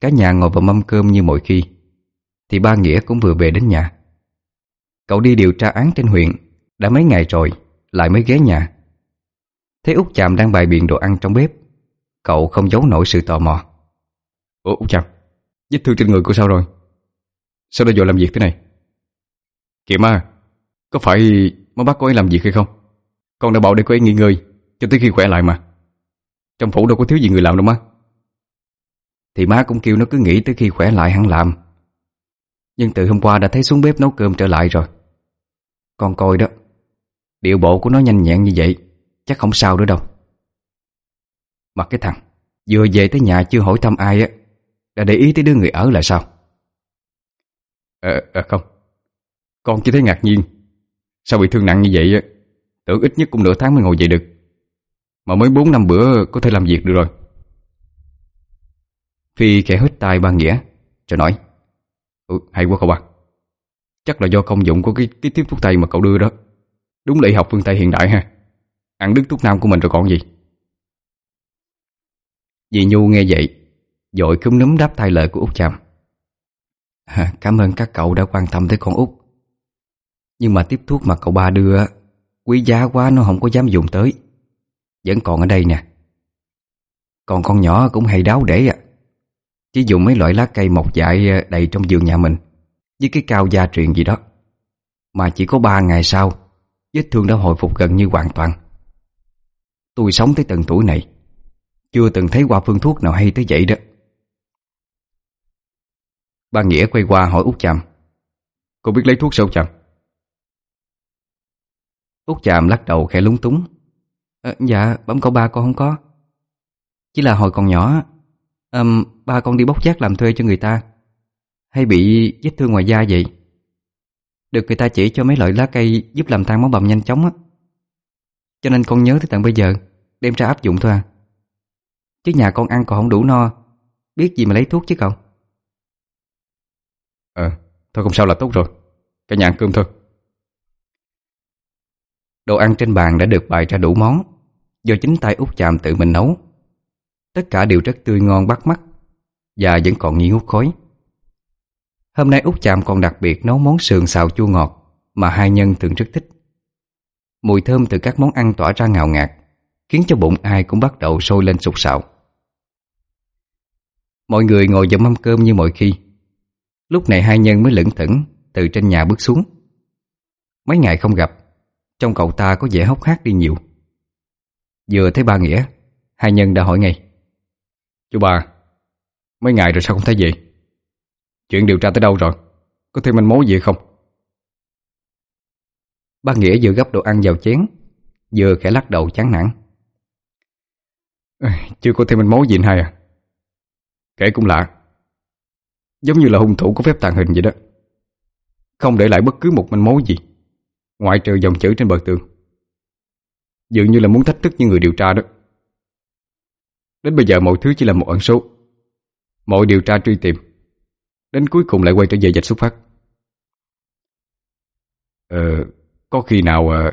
Cả nhà ngồi vào mâm cơm như mọi khi Thì ba Nghĩa cũng vừa về đến nhà. Cậu đi điều tra án trên huyện Đã mấy ngày rồi Lại mới ghé nhà. Thấy Út chạm đang bày biện đồ ăn trong bếp. Cậu không giấu nổi sự tò mò. Ủa Út chạm, Vết thương trên người của sao rồi? Sao đã vô làm việc thế này? Kiệm ma Có phải má bắt cô ấy làm việc hay không? Con đã bảo để cô ấy nghỉ ngơi Cho tới khi khỏe lại mà. Trong phủ đâu có thiếu gì người làm đâu má thì má cũng kêu nó cứ nghỉ tới khi khỏe lại hẳn làm. Nhưng từ hôm qua đã thấy xuống bếp nấu cơm trở lại rồi. Con coi đó Điệu bộ của nó nhanh nhẹn như vậy Chắc không sao nữa đâu. Mà cái thằng Vừa về tới nhà chưa hỏi thăm ai á Đã để ý tới đứa người ở là sao? Ờ, à, không. Con chỉ thấy ngạc nhiên. Sao bị thương nặng như vậy á? Tưởng ít nhất cũng nửa tháng mới ngồi dậy được. Mà mới 4 năm bữa có thể làm việc được rồi. Phi khẽ hít tai ba Nghĩa Rồi nói ừ, Hay quá cậu ba à? Chắc là do công dụng của cái, cái tiếp thuốc Tây mà cậu đưa đó. Đúng là y học phương Tây hiện đại ha. Ăn đứt thuốc nam của mình rồi còn gì? Dì Nhu nghe vậy Dội cúm núm đáp thay lời của Út Chàm. À, Cảm ơn các cậu đã quan tâm tới con Út. Nhưng mà tiếp thuốc mà cậu ba đưa Quý giá quá nó không có dám dùng tới. Vẫn còn ở đây nè. Còn con nhỏ cũng hay đáo để à. Chỉ dùng mấy loại lá cây mọc dại ờ, đầy trong vườn nhà mình Với cái cao gia truyền gì đó. Mà chỉ có ba ngày sau Vết thương đã hồi phục gần như hoàn toàn. Tôi sống tới tận tuổi này Chưa từng thấy qua phương thuốc nào hay tới vậy đó. Ba Nghĩa quay qua hỏi Út Chàm Cô biết lấy thuốc sao Chàm Út Chàm lắc đầu khẽ lúng túng à, Dạ bấm cậu ba con không có. Chỉ là hồi còn nhỏ um, Ba con đi bốc giác làm thuê cho người ta. Hay bị vết thương ngoài da vậy? Được người ta chỉ cho mấy loại lá cây Giúp làm tan máu bầm nhanh chóng á. Cho nên con nhớ tới tận bây giờ Đem ra áp dụng thôi à. Chứ nhà con ăn còn không đủ no Biết gì mà lấy thuốc chứ cậu? Ờ, thôi không sao là tốt rồi. Cả nhà ăn cơm thôi. Đồ ăn trên bàn đã được bày ra đủ món. Do chính tay út chạm tự mình nấu Tất cả đều rất tươi ngon bắt mắt Và vẫn còn nghi ngút khói. Hôm nay út chạm còn đặc biệt nấu món sườn xào chua ngọt Mà hai nhân thường rất thích. Mùi thơm từ các món ăn tỏa ra ngào ngạt, Khiến cho bụng ai cũng bắt đầu sôi lên sục sạo. Mọi người ngồi vào mâm cơm như mọi khi. Lúc này hai nhân mới lững thững Từ trên nhà bước xuống. Mấy ngày không gặp, Trong cậu ta có vẻ hốc hác đi nhiều. Vừa thấy ba Nghĩa, Hai nhân đã hỏi ngay Chú ba, Mấy ngày rồi sao không thấy gì Chuyện điều tra tới đâu rồi? Có thêm manh mối gì không? Ba Nghĩa vừa gấp đồ ăn vào chén, Vừa khẽ lắc đầu chán nản. Chưa có thêm manh mối gì anh hai à? Kể cũng lạ. Giống như là hung thủ có phép tàn hình vậy đó. Không để lại bất cứ một manh mối gì, Ngoại trừ dòng chữ trên bờ tường. Dường như là muốn thách thức những người điều tra đó. Đến bây giờ mọi thứ chỉ là một ẩn số. Mọi điều tra truy tìm Đến cuối cùng lại quay trở về dịch xuất phát. Ờ Có khi nào à,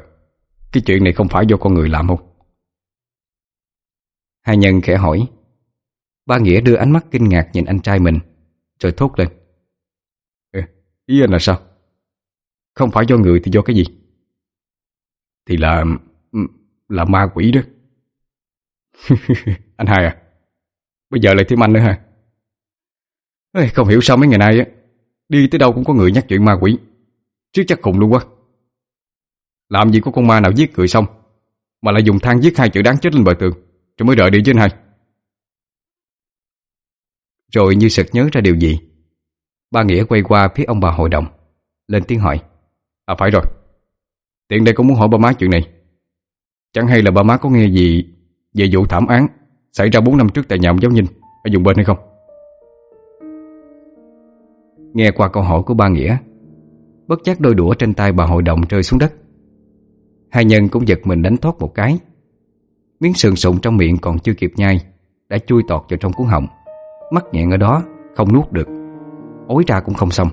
Cái chuyện này không phải do con người làm không? Hai nhân khẽ hỏi. Ba Nghĩa đưa ánh mắt kinh ngạc nhìn anh trai mình Rồi thốt lên. Ừ, Ý anh là sao? Không phải do người thì do cái gì? Thì là Là ma quỷ đó. Anh hai à Bây giờ lại thêm anh nữa hả? Ê, Không hiểu sao mấy ngày nay á Đi tới đâu cũng có người nhắc chuyện ma quỷ. Chứ chắc khùng luôn quá. Làm gì có con ma nào giết người xong Mà lại dùng than giết hai chữ đáng chết lên bờ tường. Rồi mới đợi đi chứ anh hai. Rồi như sực nhớ ra điều gì? Ba Nghĩa quay qua phía ông bà hội đồng Lên tiếng hỏi. À phải rồi. Tiện đây cũng muốn hỏi ba má chuyện này. Chẳng hay là ba má có nghe gì Về vụ thảm án Xảy ra 4 năm trước tại nhà ông giáo Ninh, Ở vùng bên hay không? Nghe qua câu hỏi của ba Nghĩa, Bất giác đôi đũa trên tay bà hội đồng rơi xuống đất. Hai nhân cũng giật mình đánh thoát một cái. Miếng sườn sụn trong miệng còn chưa kịp nhai, Đã chui tọt vào trong cuốn họng. Mắc nghẹn ở đó, Không nuốt được. Ối ra cũng không xong.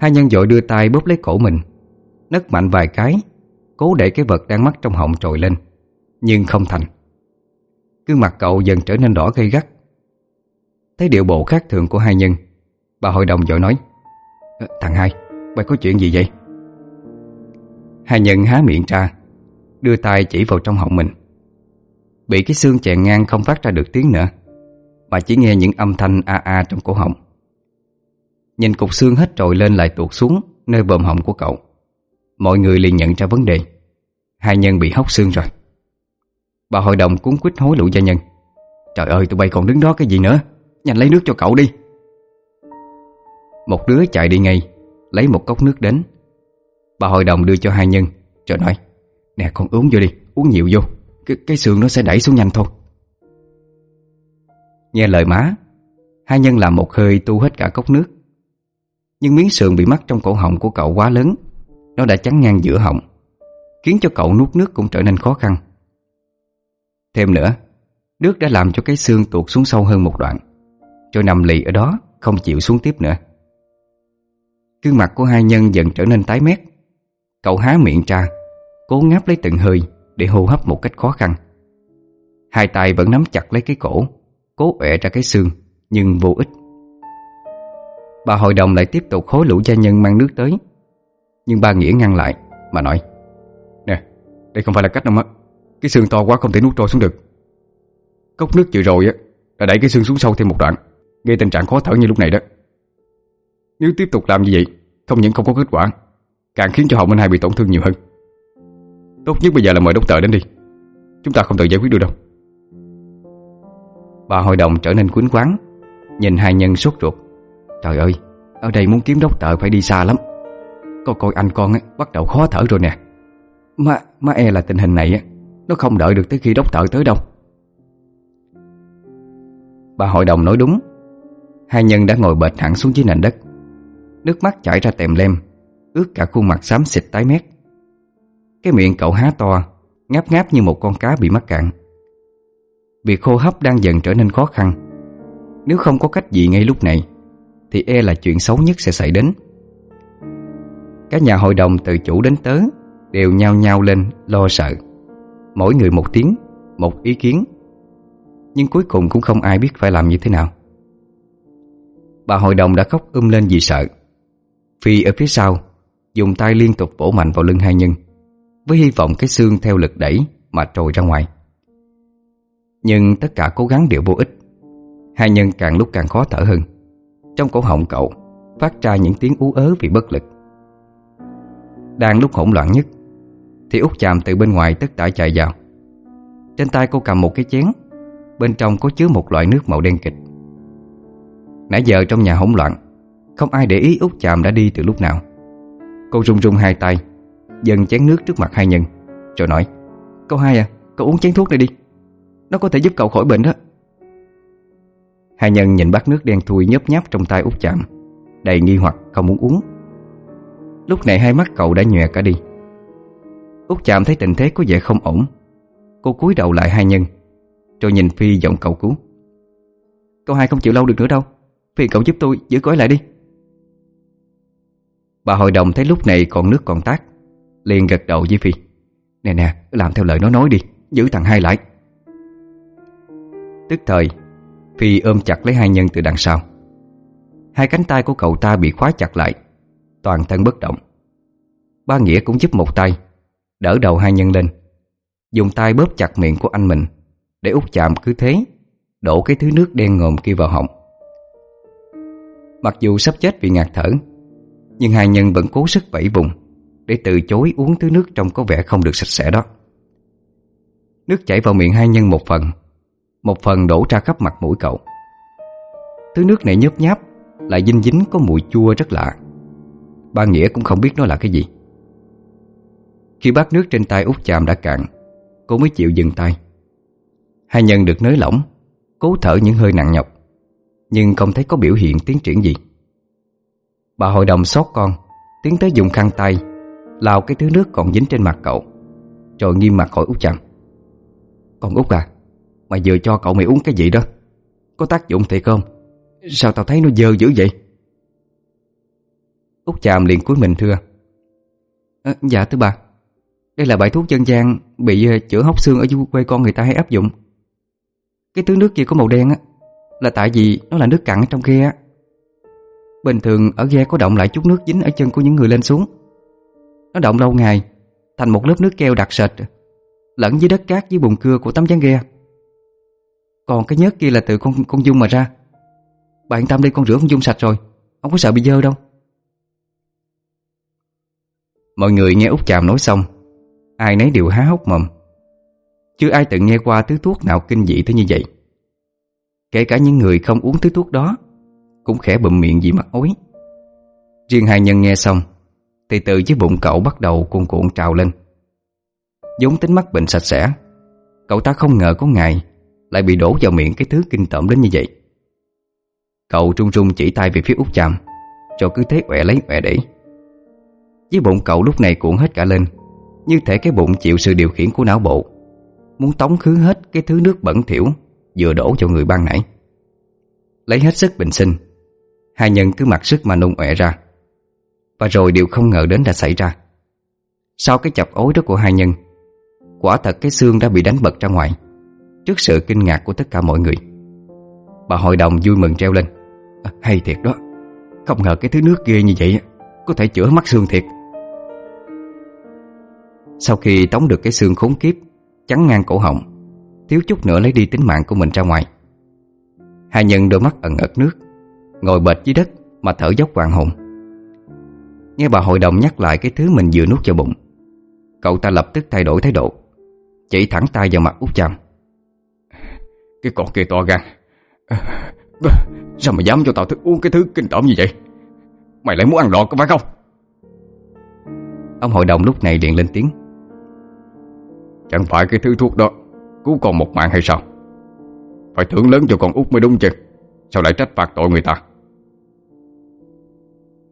Hai nhân dội đưa tay bóp lấy cổ mình, Nấc mạnh vài cái, Cố để cái vật đang mắc trong họng trồi lên, Nhưng không thành. Gương mặt cậu dần trở nên đỏ gây gắt. Thấy điệu bộ khác thường của hai nhân Bà hội đồng vội nói ờ, Thằng hai, mày có chuyện gì vậy? Hai nhân há miệng ra Đưa tay chỉ vào trong họng mình. Bị cái xương chèn ngang không phát ra được tiếng nữa Bà chỉ nghe những âm thanh a a trong cổ họng. Nhìn cục xương hết trồi lên lại tuột xuống Nơi bờm họng của cậu Mọi người liền nhận ra vấn đề. Hai nhân bị hóc xương rồi. Bà hội đồng cuốn quýt hối lũ gia nhân. Trời ơi tụi bay còn đứng đó cái gì nữa? Nhanh lấy nước cho cậu đi. Một đứa chạy đi ngay Lấy một cốc nước đến. Bà hội đồng đưa cho hai nhân Rồi nói Nè con uống vô đi Uống nhiều vô Cái, cái xương nó sẽ đẩy xuống nhanh thôi. Nghe lời má Hai nhân làm một hơi tu hết cả cốc nước. Nhưng miếng sườn bị mắc trong cổ họng của cậu quá lớn Nó đã chắn ngang giữa họng Khiến cho cậu nuốt nước cũng trở nên khó khăn. Thêm nữa Nước đã làm cho cái xương tuột xuống sâu hơn một đoạn Rồi nằm lì ở đó Không chịu xuống tiếp nữa. Gương mặt của hai nhân dần trở nên tái mét. Cậu há miệng ra Cố ngáp lấy từng hơi Để hô hấp một cách khó khăn. Hai tay vẫn nắm chặt lấy cái cổ Cố ẻ ra cái xương Nhưng vô ích. Bà hội đồng lại tiếp tục hối lũ gia nhân mang nước tới. Nhưng ba Nghĩa ngăn lại Mà nói Nè, đây không phải là cách đâu mất. Cái xương to quá không thể nuốt trôi xuống được. Cốc nước vừa rồi á Đã đẩy cái xương xuống sâu thêm một đoạn Gây tình trạng khó thở như lúc này đó. Nếu tiếp tục làm như vậy Không những không có kết quả Càng khiến cho hậu Minh Hai bị tổn thương nhiều hơn. Tốt nhất bây giờ là mời đốc tờ đến đi. Chúng ta không tự giải quyết được đâu. Bà hội đồng trở nên quýnh quán Nhìn hai nhân sốt ruột. Trời ơi Ở đây muốn kiếm đốc tờ phải đi xa lắm. Coi coi anh con ấy, bắt đầu khó thở rồi nè. Má, má e là tình hình này á. Nó không đợi được tới khi đốc tợ tới đâu. Bà hội đồng nói đúng. Hai nhân đã ngồi bệt hẳn xuống dưới nền đất. Nước mắt chảy ra tèm lem, Ướt cả khuôn mặt xám xịt tái mét. Cái miệng cậu há to, Ngáp ngáp như một con cá bị mắc cạn. Việc hô hấp đang dần trở nên khó khăn. Nếu không có cách gì ngay lúc này, Thì e là chuyện xấu nhất sẽ xảy đến. Các nhà hội đồng từ chủ đến tớ Đều nhao nhao lên lo sợ. Mỗi người một tiếng, Một ý kiến. Nhưng cuối cùng cũng không ai biết phải làm như thế nào. Bà hội đồng đã khóc um lên vì sợ. Phi ở phía sau, Dùng tay liên tục vỗ mạnh vào lưng hai nhân, Với hy vọng cái xương theo lực đẩy Mà trồi ra ngoài. Nhưng tất cả cố gắng đều vô ích. Hai nhân càng lúc càng khó thở hơn. Trong cổ họng cậu, Phát ra những tiếng ú ớ vì bất lực. Đang lúc hỗn loạn nhất thì út chạm từ bên ngoài tất tả chạy vào. Trên tay cô cầm một cái chén Bên trong có chứa một loại nước màu đen kịch. Nãy giờ trong nhà hỗn loạn Không ai để ý út chạm đã đi từ lúc nào. Cô rung rung hai tay Dần chén nước trước mặt hai nhân Rồi nói Cậu hai à, cậu uống chén thuốc này đi Nó có thể giúp cậu khỏi bệnh đó. Hai nhân nhìn bát nước đen thui nhấp nháp trong tay út chạm Đầy nghi hoặc không muốn uống. Lúc này hai mắt cậu đã nhòe cả đi. Út chạm thấy tình thế có vẻ không ổn. Cô cúi đầu lại hai nhân, Rồi nhìn Phi giọng cậu cứu. Cậu hai không chịu lâu được nữa đâu. Phi cậu giúp tôi giữ gói lại đi. Bà hội đồng thấy lúc này còn nước còn tát Liền gật đầu với Phi. Nè nè, làm theo lời nó nói đi, Giữ thằng hai lại. Tức thời, Phi ôm chặt lấy hai nhân từ đằng sau. Hai cánh tay của cậu ta bị khóa chặt lại, Toàn thân bất động. Ba Nghĩa cũng giúp một tay Đỡ đầu hai nhân lên. Dùng tay bóp chặt miệng của anh mình, Để út chạm cứ thế, Đổ cái thứ nước đen ngòm kia vào họng. Mặc dù sắp chết vì ngạt thở, Nhưng hai nhân vẫn cố sức vẫy vùng, Để từ chối uống thứ nước trông có vẻ không được sạch sẽ đó. Nước chảy vào miệng hai nhân một phần Một phần đổ ra khắp mặt mũi cậu. Thứ nước này nhớp nháp, Lại dinh dính có mùi chua rất lạ. Ba Nghĩa cũng không biết nó là cái gì. Khi bát nước trên tay út chạm đã cạn Cô mới chịu dừng tay. Hai nhân được nới lỏng Cố thở những hơi nặng nhọc Nhưng không thấy có biểu hiện tiến triển gì. Bà hội đồng xót con Tiến tới dùng khăn tay Lao cái thứ nước còn dính trên mặt cậu Rồi nghiêm mặt hỏi út chạm Con út à Mày vừa cho cậu mày uống cái gì đó? Có tác dụng thiệt không? Sao tao thấy nó dơ dữ vậy? Út chàm liền cuối mình thưa. À, Dạ thưa bà. Đây là bài thuốc dân gian Bị ờ, chữa hóc xương ở quê con người ta hay áp dụng. Cái thứ nước kia có màu đen á, Là tại vì nó là nước cặn ở trong ghe á. Bình thường ở ghe có động lại chút nước dính ở chân của những người lên xuống. Nó động lâu ngày, Thành một lớp nước keo đặc sệt, Lẫn với đất cát với bùn cưa của tấm chắn ghe. Còn cái nhớt kia là từ con con Dung mà ra. Bạn tâm đi, con rửa con Dung sạch rồi, Không có sợ bị dơ đâu. Mọi người nghe Út Chàm nói xong Ai nấy đều há hốc mồm. Chưa ai từng nghe qua thứ thuốc nào kinh dị tới như vậy? Kể cả những người không uống thứ thuốc đó, Cũng khẽ bụm miệng vì mặt ối Riêng hai nhân nghe xong, Thì từ dưới bụng cậu bắt đầu cuồn cuộn trào lên. Giống tính mắc bệnh sạch sẽ, Cậu ta không ngờ có ngày Lại bị đổ vào miệng cái thứ kinh tởm đến như vậy. Cậu trung trung chỉ tay về phía út chạm Rồi cứ thế quẹ lấy quẹ để Với bụng cậu lúc này cuộn hết cả lên như thể cái bụng chịu sự điều khiển của não bộ. Muốn tống khứ hết cái thứ nước bẩn thỉu Vừa đổ cho người ban nãy. Lấy hết sức bình sinh. Hai nhân cứ mặc sức mà nôn ọe ra. Và rồi điều không ngờ đến đã xảy ra. Sau cái chập ối đó của hai nhân Quả thật cái xương đã bị đánh bật ra ngoài Trước sự kinh ngạc của tất cả mọi người. Bà hội đồng vui mừng treo lên. À, Hay thiệt đó. Không ngờ cái thứ nước ghê như vậy Có thể chữa mắt xương thiệt. Sau khi tống được cái xương khốn kiếp Chắn ngang cổ họng Thiếu chút nữa lấy đi tính mạng của mình ra ngoài. Hai nhân đôi mắt ẩn ật nước Ngồi bệt dưới đất Mà thở dốc hoàng hồn. Nghe bà hội đồng nhắc lại cái thứ mình vừa nuốt vào bụng Cậu ta lập tức thay đổi thái độ Chỉ thẳng tay vào mặt út chạm Cái con kia to gan. Sao mà dám cho tao thức uống cái thứ kinh tởm như vậy? Mày lại muốn ăn lọt có phải không? Ông hội đồng lúc này điện lên tiếng Chẳng phải cái thứ thuốc đó Cứu con một mạng hay sao? Phải thưởng lớn cho con út mới đúng chứ Sao lại trách phạt tội người ta?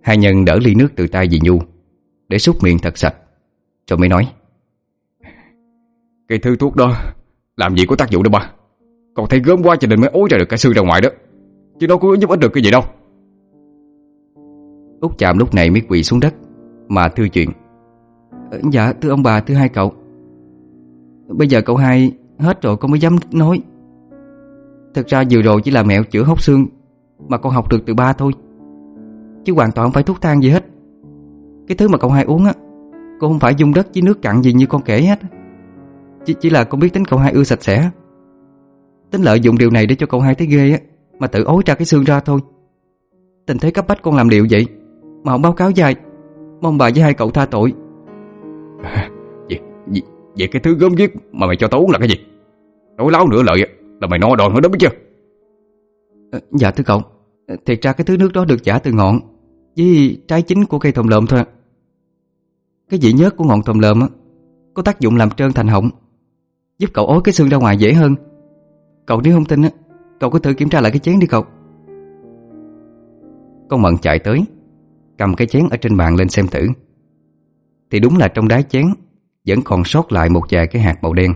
Hai nhân đỡ ly nước từ tay dì Nhu Để xúc miệng thật sạch. Rồi mới nói Cái thứ thuốc đó Làm gì có tác dụng đâu ba. Còn thấy gớm quá cho nên mới ối ra được cái xương ra ngoài đó. Chứ nó có giúp ích được cái gì đâu. Út chạm lúc này mới quỳ xuống đất Mà thưa chuyện. Dạ thưa ông bà thưa hai cậu Bây giờ cậu hai hết rồi con mới dám nói. Thật ra vừa rồi chỉ là mẹo chữa hốc xương Mà con học được từ ba thôi. Chứ hoàn toàn không phải thuốc thang gì hết. Cái thứ mà cậu hai uống á Con không phải dung đất với nước cặn gì như con kể hết. Chỉ, chỉ là con biết tính cậu hai ưa sạch sẽ. Tính lợi dụng điều này để cho cậu hai thấy ghê á Mà tự ối ra cái xương ra thôi. Tình thế cấp bách con làm liệu vậy Mà không báo cáo dài Mong bà với hai cậu tha tội. Vậy, cái thứ gớm ghiếc mà mày cho tao uống là cái gì? Nói láo nửa lợi là mày no đòn nữa đó biết chưa? À, Dạ thưa cậu. Ờ, thiệt ra cái thứ nước đó được giả từ ngọn Với trái chính của cây thồng lợm thôi Cái vị nhớt của ngọn thồng lợm á Có tác dụng làm trơn thành họng Giúp cậu ối cái xương ra ngoài dễ hơn. Cậu nếu không tin á Cậu cứ thử kiểm tra lại cái chén đi cậu. Con mận chạy tới Cầm cái chén ở trên bàn lên xem thử. Thì đúng là trong đáy chén vẫn còn sót lại một vài cái hạt màu đen.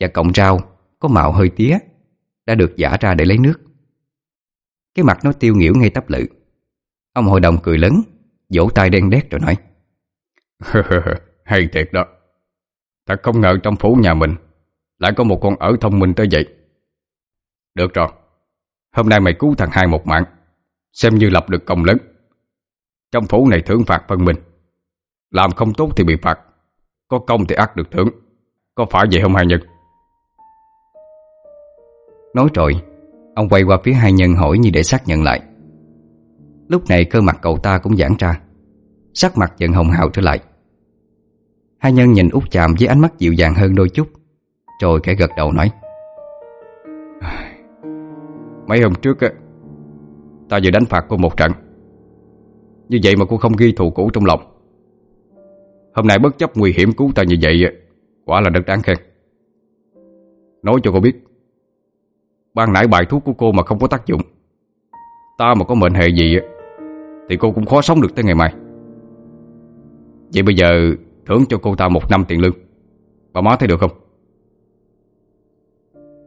Và cọng rau Có màu hơi tía Đã được giả ra để lấy nước. Cái mặt nó tiêu nghỉu ngay tấp lự. Ông hội đồng cười lớn Vỗ tay đen đét rồi nói Hay thiệt đó. Thật không ngờ trong phủ nhà mình Lại có một con ở thông minh tới vậy. Được rồi Hôm nay mày cứu thằng hai một mạng Xem như lập được công lớn. Trong phủ này thưởng phạt phân mình, Làm không tốt thì bị phạt. Có công thì ắt được thưởng Có phải vậy không hai nhân Nói rồi Ông quay qua phía hai nhân hỏi như để xác nhận lại. Lúc này cơ mặt cậu ta cũng giãn ra Sắc mặt dần hồng hào trở lại. Hai nhân nhìn út chạm với ánh mắt dịu dàng hơn đôi chút Rồi kẻ gật đầu nói. Mấy hôm trước á Ta vừa đánh phạt cô một trận. Như vậy mà cô không ghi thù cũ trong lòng Hôm nay bất chấp nguy hiểm cứu ta như vậy Quả là rất đáng khen. Nói cho cô biết, Ban nãy bài thuốc của cô mà không có tác dụng, Ta mà có mệnh hệ gì Thì cô cũng khó sống được tới ngày mai. Vậy bây giờ Thưởng cho cô ta một năm tiền lương, Bà má thấy được không?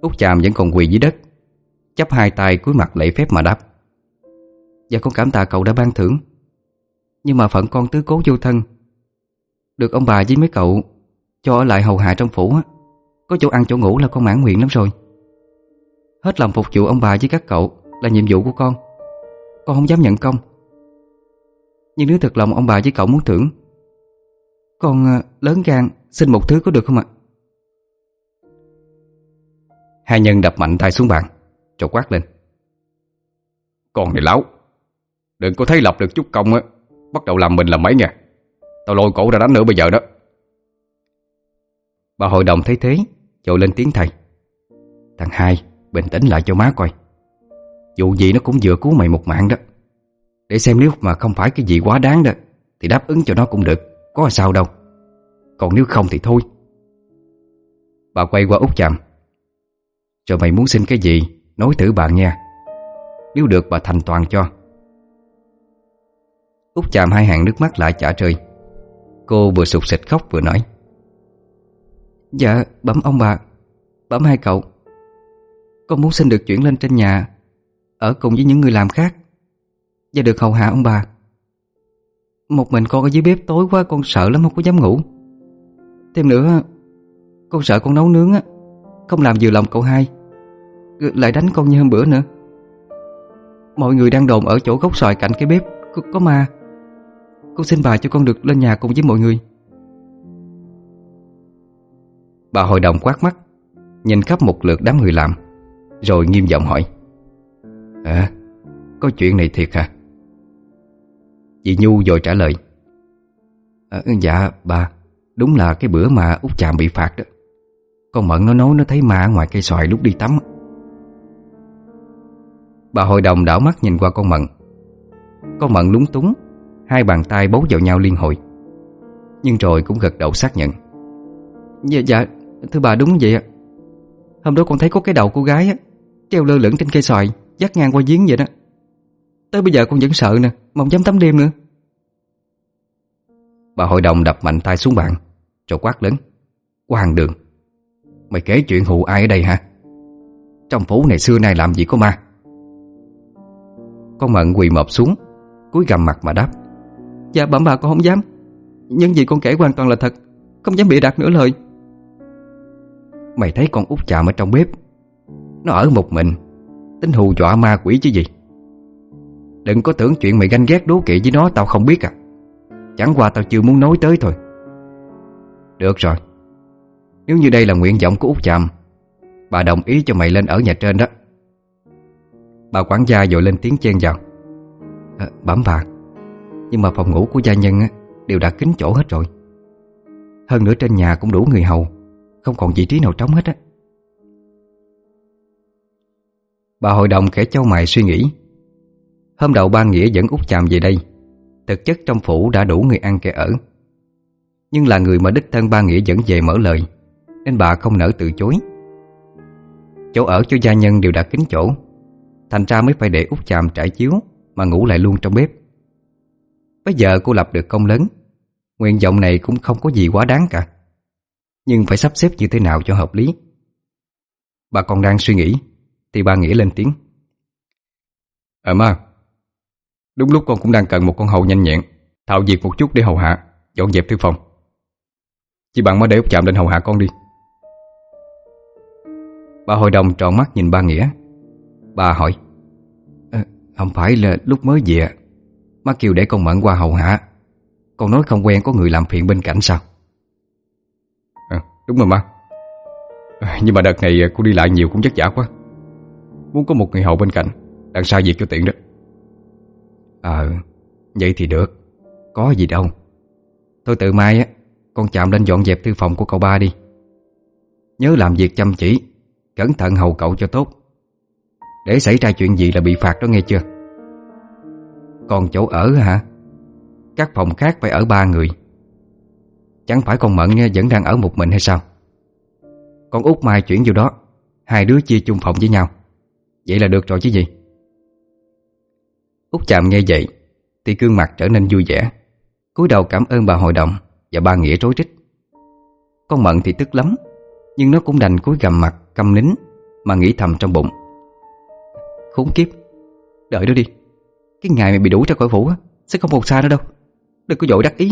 Út chàm vẫn còn quỳ dưới đất, Chắp hai tay cúi mặt lễ phép mà đáp. Dạ con cảm tạ cậu đã ban thưởng, Nhưng mà phận con tứ cố vô thân được ông bà với mấy cậu Cho ở lại hầu hạ trong phủ á. Có chỗ ăn chỗ ngủ là con mãn nguyện lắm rồi. Hết lòng phục vụ ông bà với các cậu Là nhiệm vụ của con. Con không dám nhận công. Nhưng nếu thật lòng ông bà với cậu muốn thưởng, Con ờ, lớn gan Xin một thứ có được không ạ? Hai nhân đập mạnh tay xuống bàn Rồi quát lên. Con này láo, Đừng có thấy lập được chút công á, Bắt đầu làm mình làm mấy nha Tao lôi cổ ra đánh nữa bây giờ đó. Bà hội đồng thấy thế Chội lên tiếng thầy. Thằng hai, bình tĩnh lại cho má coi. Dù gì nó cũng vừa cứu mày một mạng đó. Để xem nếu mà không phải cái gì quá đáng đó, Thì đáp ứng cho nó cũng được. Có sao đâu. Còn nếu không thì thôi. Bà quay qua út chạm Rồi mày muốn xin cái gì, Nói thử bà nha Nếu được bà thành toàn cho. Út chạm hai hàng nước mắt lại chả trời. Cô vừa sụt sịch khóc vừa nói. Dạ bấm ông bà. Bấm hai cậu. Con muốn xin được chuyển lên trên nhà Ở cùng với những người làm khác Và được hầu hạ ông bà. Một mình con ở dưới bếp tối quá Con sợ lắm không có dám ngủ. Thêm nữa Con sợ con nấu nướng á Không làm vừa lòng cậu hai Lại đánh con như hôm bữa nữa. Mọi người đang đồn ở chỗ gốc xoài cạnh cái bếp Có, có ma. Con xin bà cho con được lên nhà cùng với mọi người. Bà hội đồng quát mắt Nhìn khắp một lượt đám người làm Rồi nghiêm giọng hỏi À Có chuyện này thiệt hả? Chị Nhu rồi trả lời à, Dạ bà Đúng là cái bữa mà út chàm bị phạt đó. Con Mận nó nói nó thấy ma ngoài cây xoài lúc đi tắm Bà hội đồng đảo mắt nhìn qua con Mận. Con Mận lúng túng Hai bàn tay bấu vào nhau liên hồi. Nhưng rồi cũng gật đầu xác nhận. Dạ dạ Thưa bà đúng vậy ạ. Hôm đó con thấy có cái đầu cô gái á Treo lơ lửng trên cây xoài Dắt ngang qua giếng vậy đó. Tới bây giờ con vẫn sợ nè Mong dám tắm đêm nữa. Bà hội đồng đập mạnh tay xuống bàn Rồi quát lớn. Hoàng đường Mày kể chuyện hụ ai ở đây hả? Trong phố này xưa nay làm gì có ma? Con mận quỳ mập xuống cúi gầm mặt mà đáp Dạ bẩm bà con không dám. Nhưng gì con kể hoàn toàn là thật Không dám bị đặt nửa lời. Mày thấy con út chạm ở trong bếp Nó ở một mình Tính hù dọa ma quỷ chứ gì. Đừng có tưởng chuyện mày ganh ghét đố kỵ với nó Tao không biết à. Chẳng qua tao chưa muốn nói tới thôi. Được rồi. Nếu như đây là nguyện vọng của út chạm Bà đồng ý cho mày lên ở nhà trên đó. Bà quản gia dội lên tiếng chen vào. À, Bẩm bà. Nhưng mà phòng ngủ của gia nhân á, Đều đã kín chỗ hết rồi. Hơn nữa trên nhà cũng đủ người hầu không còn vị trí nào trống hết á. Bà hội đồng khẽ châu mày suy nghĩ. Hôm đầu ba Nghĩa dẫn út chàm về đây Thực chất trong phủ đã đủ người ăn kẻ ở. Nhưng là người mà đích thân ba Nghĩa dẫn về mở lời Nên bà không nỡ từ chối. Chỗ ở cho gia nhân đều đã kín chỗ Thành ra mới phải để út chàm trải chiếu Mà ngủ lại luôn trong bếp. Bây giờ cô lập được công lớn. Nguyện vọng này cũng không có gì quá đáng cả. Nhưng phải sắp xếp như thế nào cho hợp lý? Bà còn đang suy nghĩ Thì bà Nghĩa lên tiếng. Ờ ma. Đúng lúc con cũng đang cần một con hầu nhanh nhẹn Thạo việc một chút để hầu hạ Dọn dẹp thư phòng. Chỉ bằng mới để út chạm lên hầu hạ con đi. Bà hội đồng tròn mắt nhìn ba Nghĩa. Bà hỏi à, Không phải là lúc mới về Má kêu để con mận qua hầu hạ. Con nói không quen có người làm phiền bên cạnh sao? Đúng rồi má. Nhưng mà đợt này cô đi lại nhiều cũng vất vả quá. Muốn có một người hầu bên cạnh Đằng sau việc cho tiện đó. Ờ Vậy thì được. Có gì đâu. Thôi từ mai á Con chạm lên dọn dẹp thư phòng của cậu ba đi. Nhớ làm việc chăm chỉ Cẩn thận hầu cậu cho tốt. Để xảy ra chuyện gì là bị phạt đó nghe chưa còn chỗ ở hả? Các phòng khác phải ở ba người. Chẳng phải con Mận vẫn đang ở một mình hay sao? Con út Mai chuyển vô đó. Hai đứa chia chung phòng với nhau. Vậy là được rồi chứ gì? Út chạm nghe vậy, Thì gương mặt trở nên vui vẻ, cúi đầu cảm ơn bà hội đồng Và ba Nghĩa rối rít. Con Mận thì tức lắm, Nhưng nó cũng đành cúi gầm mặt câm nín Mà nghĩ thầm trong bụng. Khốn kiếp, Đợi đó đi. Cái ngày mày bị đuổi ra khỏi phủ á, Sẽ không còn xa nữa đâu. Đừng có dội đắc ý.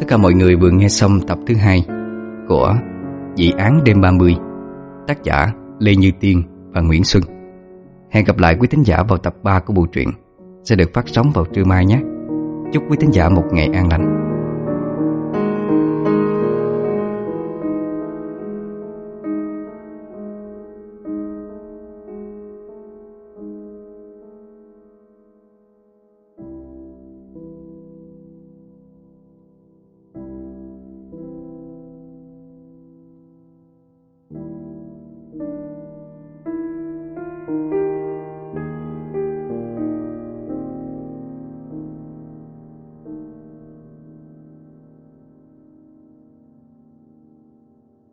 Tất cả mọi người vừa nghe xong tập thứ hai của Dị án đêm 30 Tác giả Lê Như Tiên và Nguyễn Xuân. Hẹn gặp lại quý thính giả vào tập 3 của bộ truyện, Sẽ được phát sóng vào trưa mai nhé. Chúc quý thính giả một ngày an lành.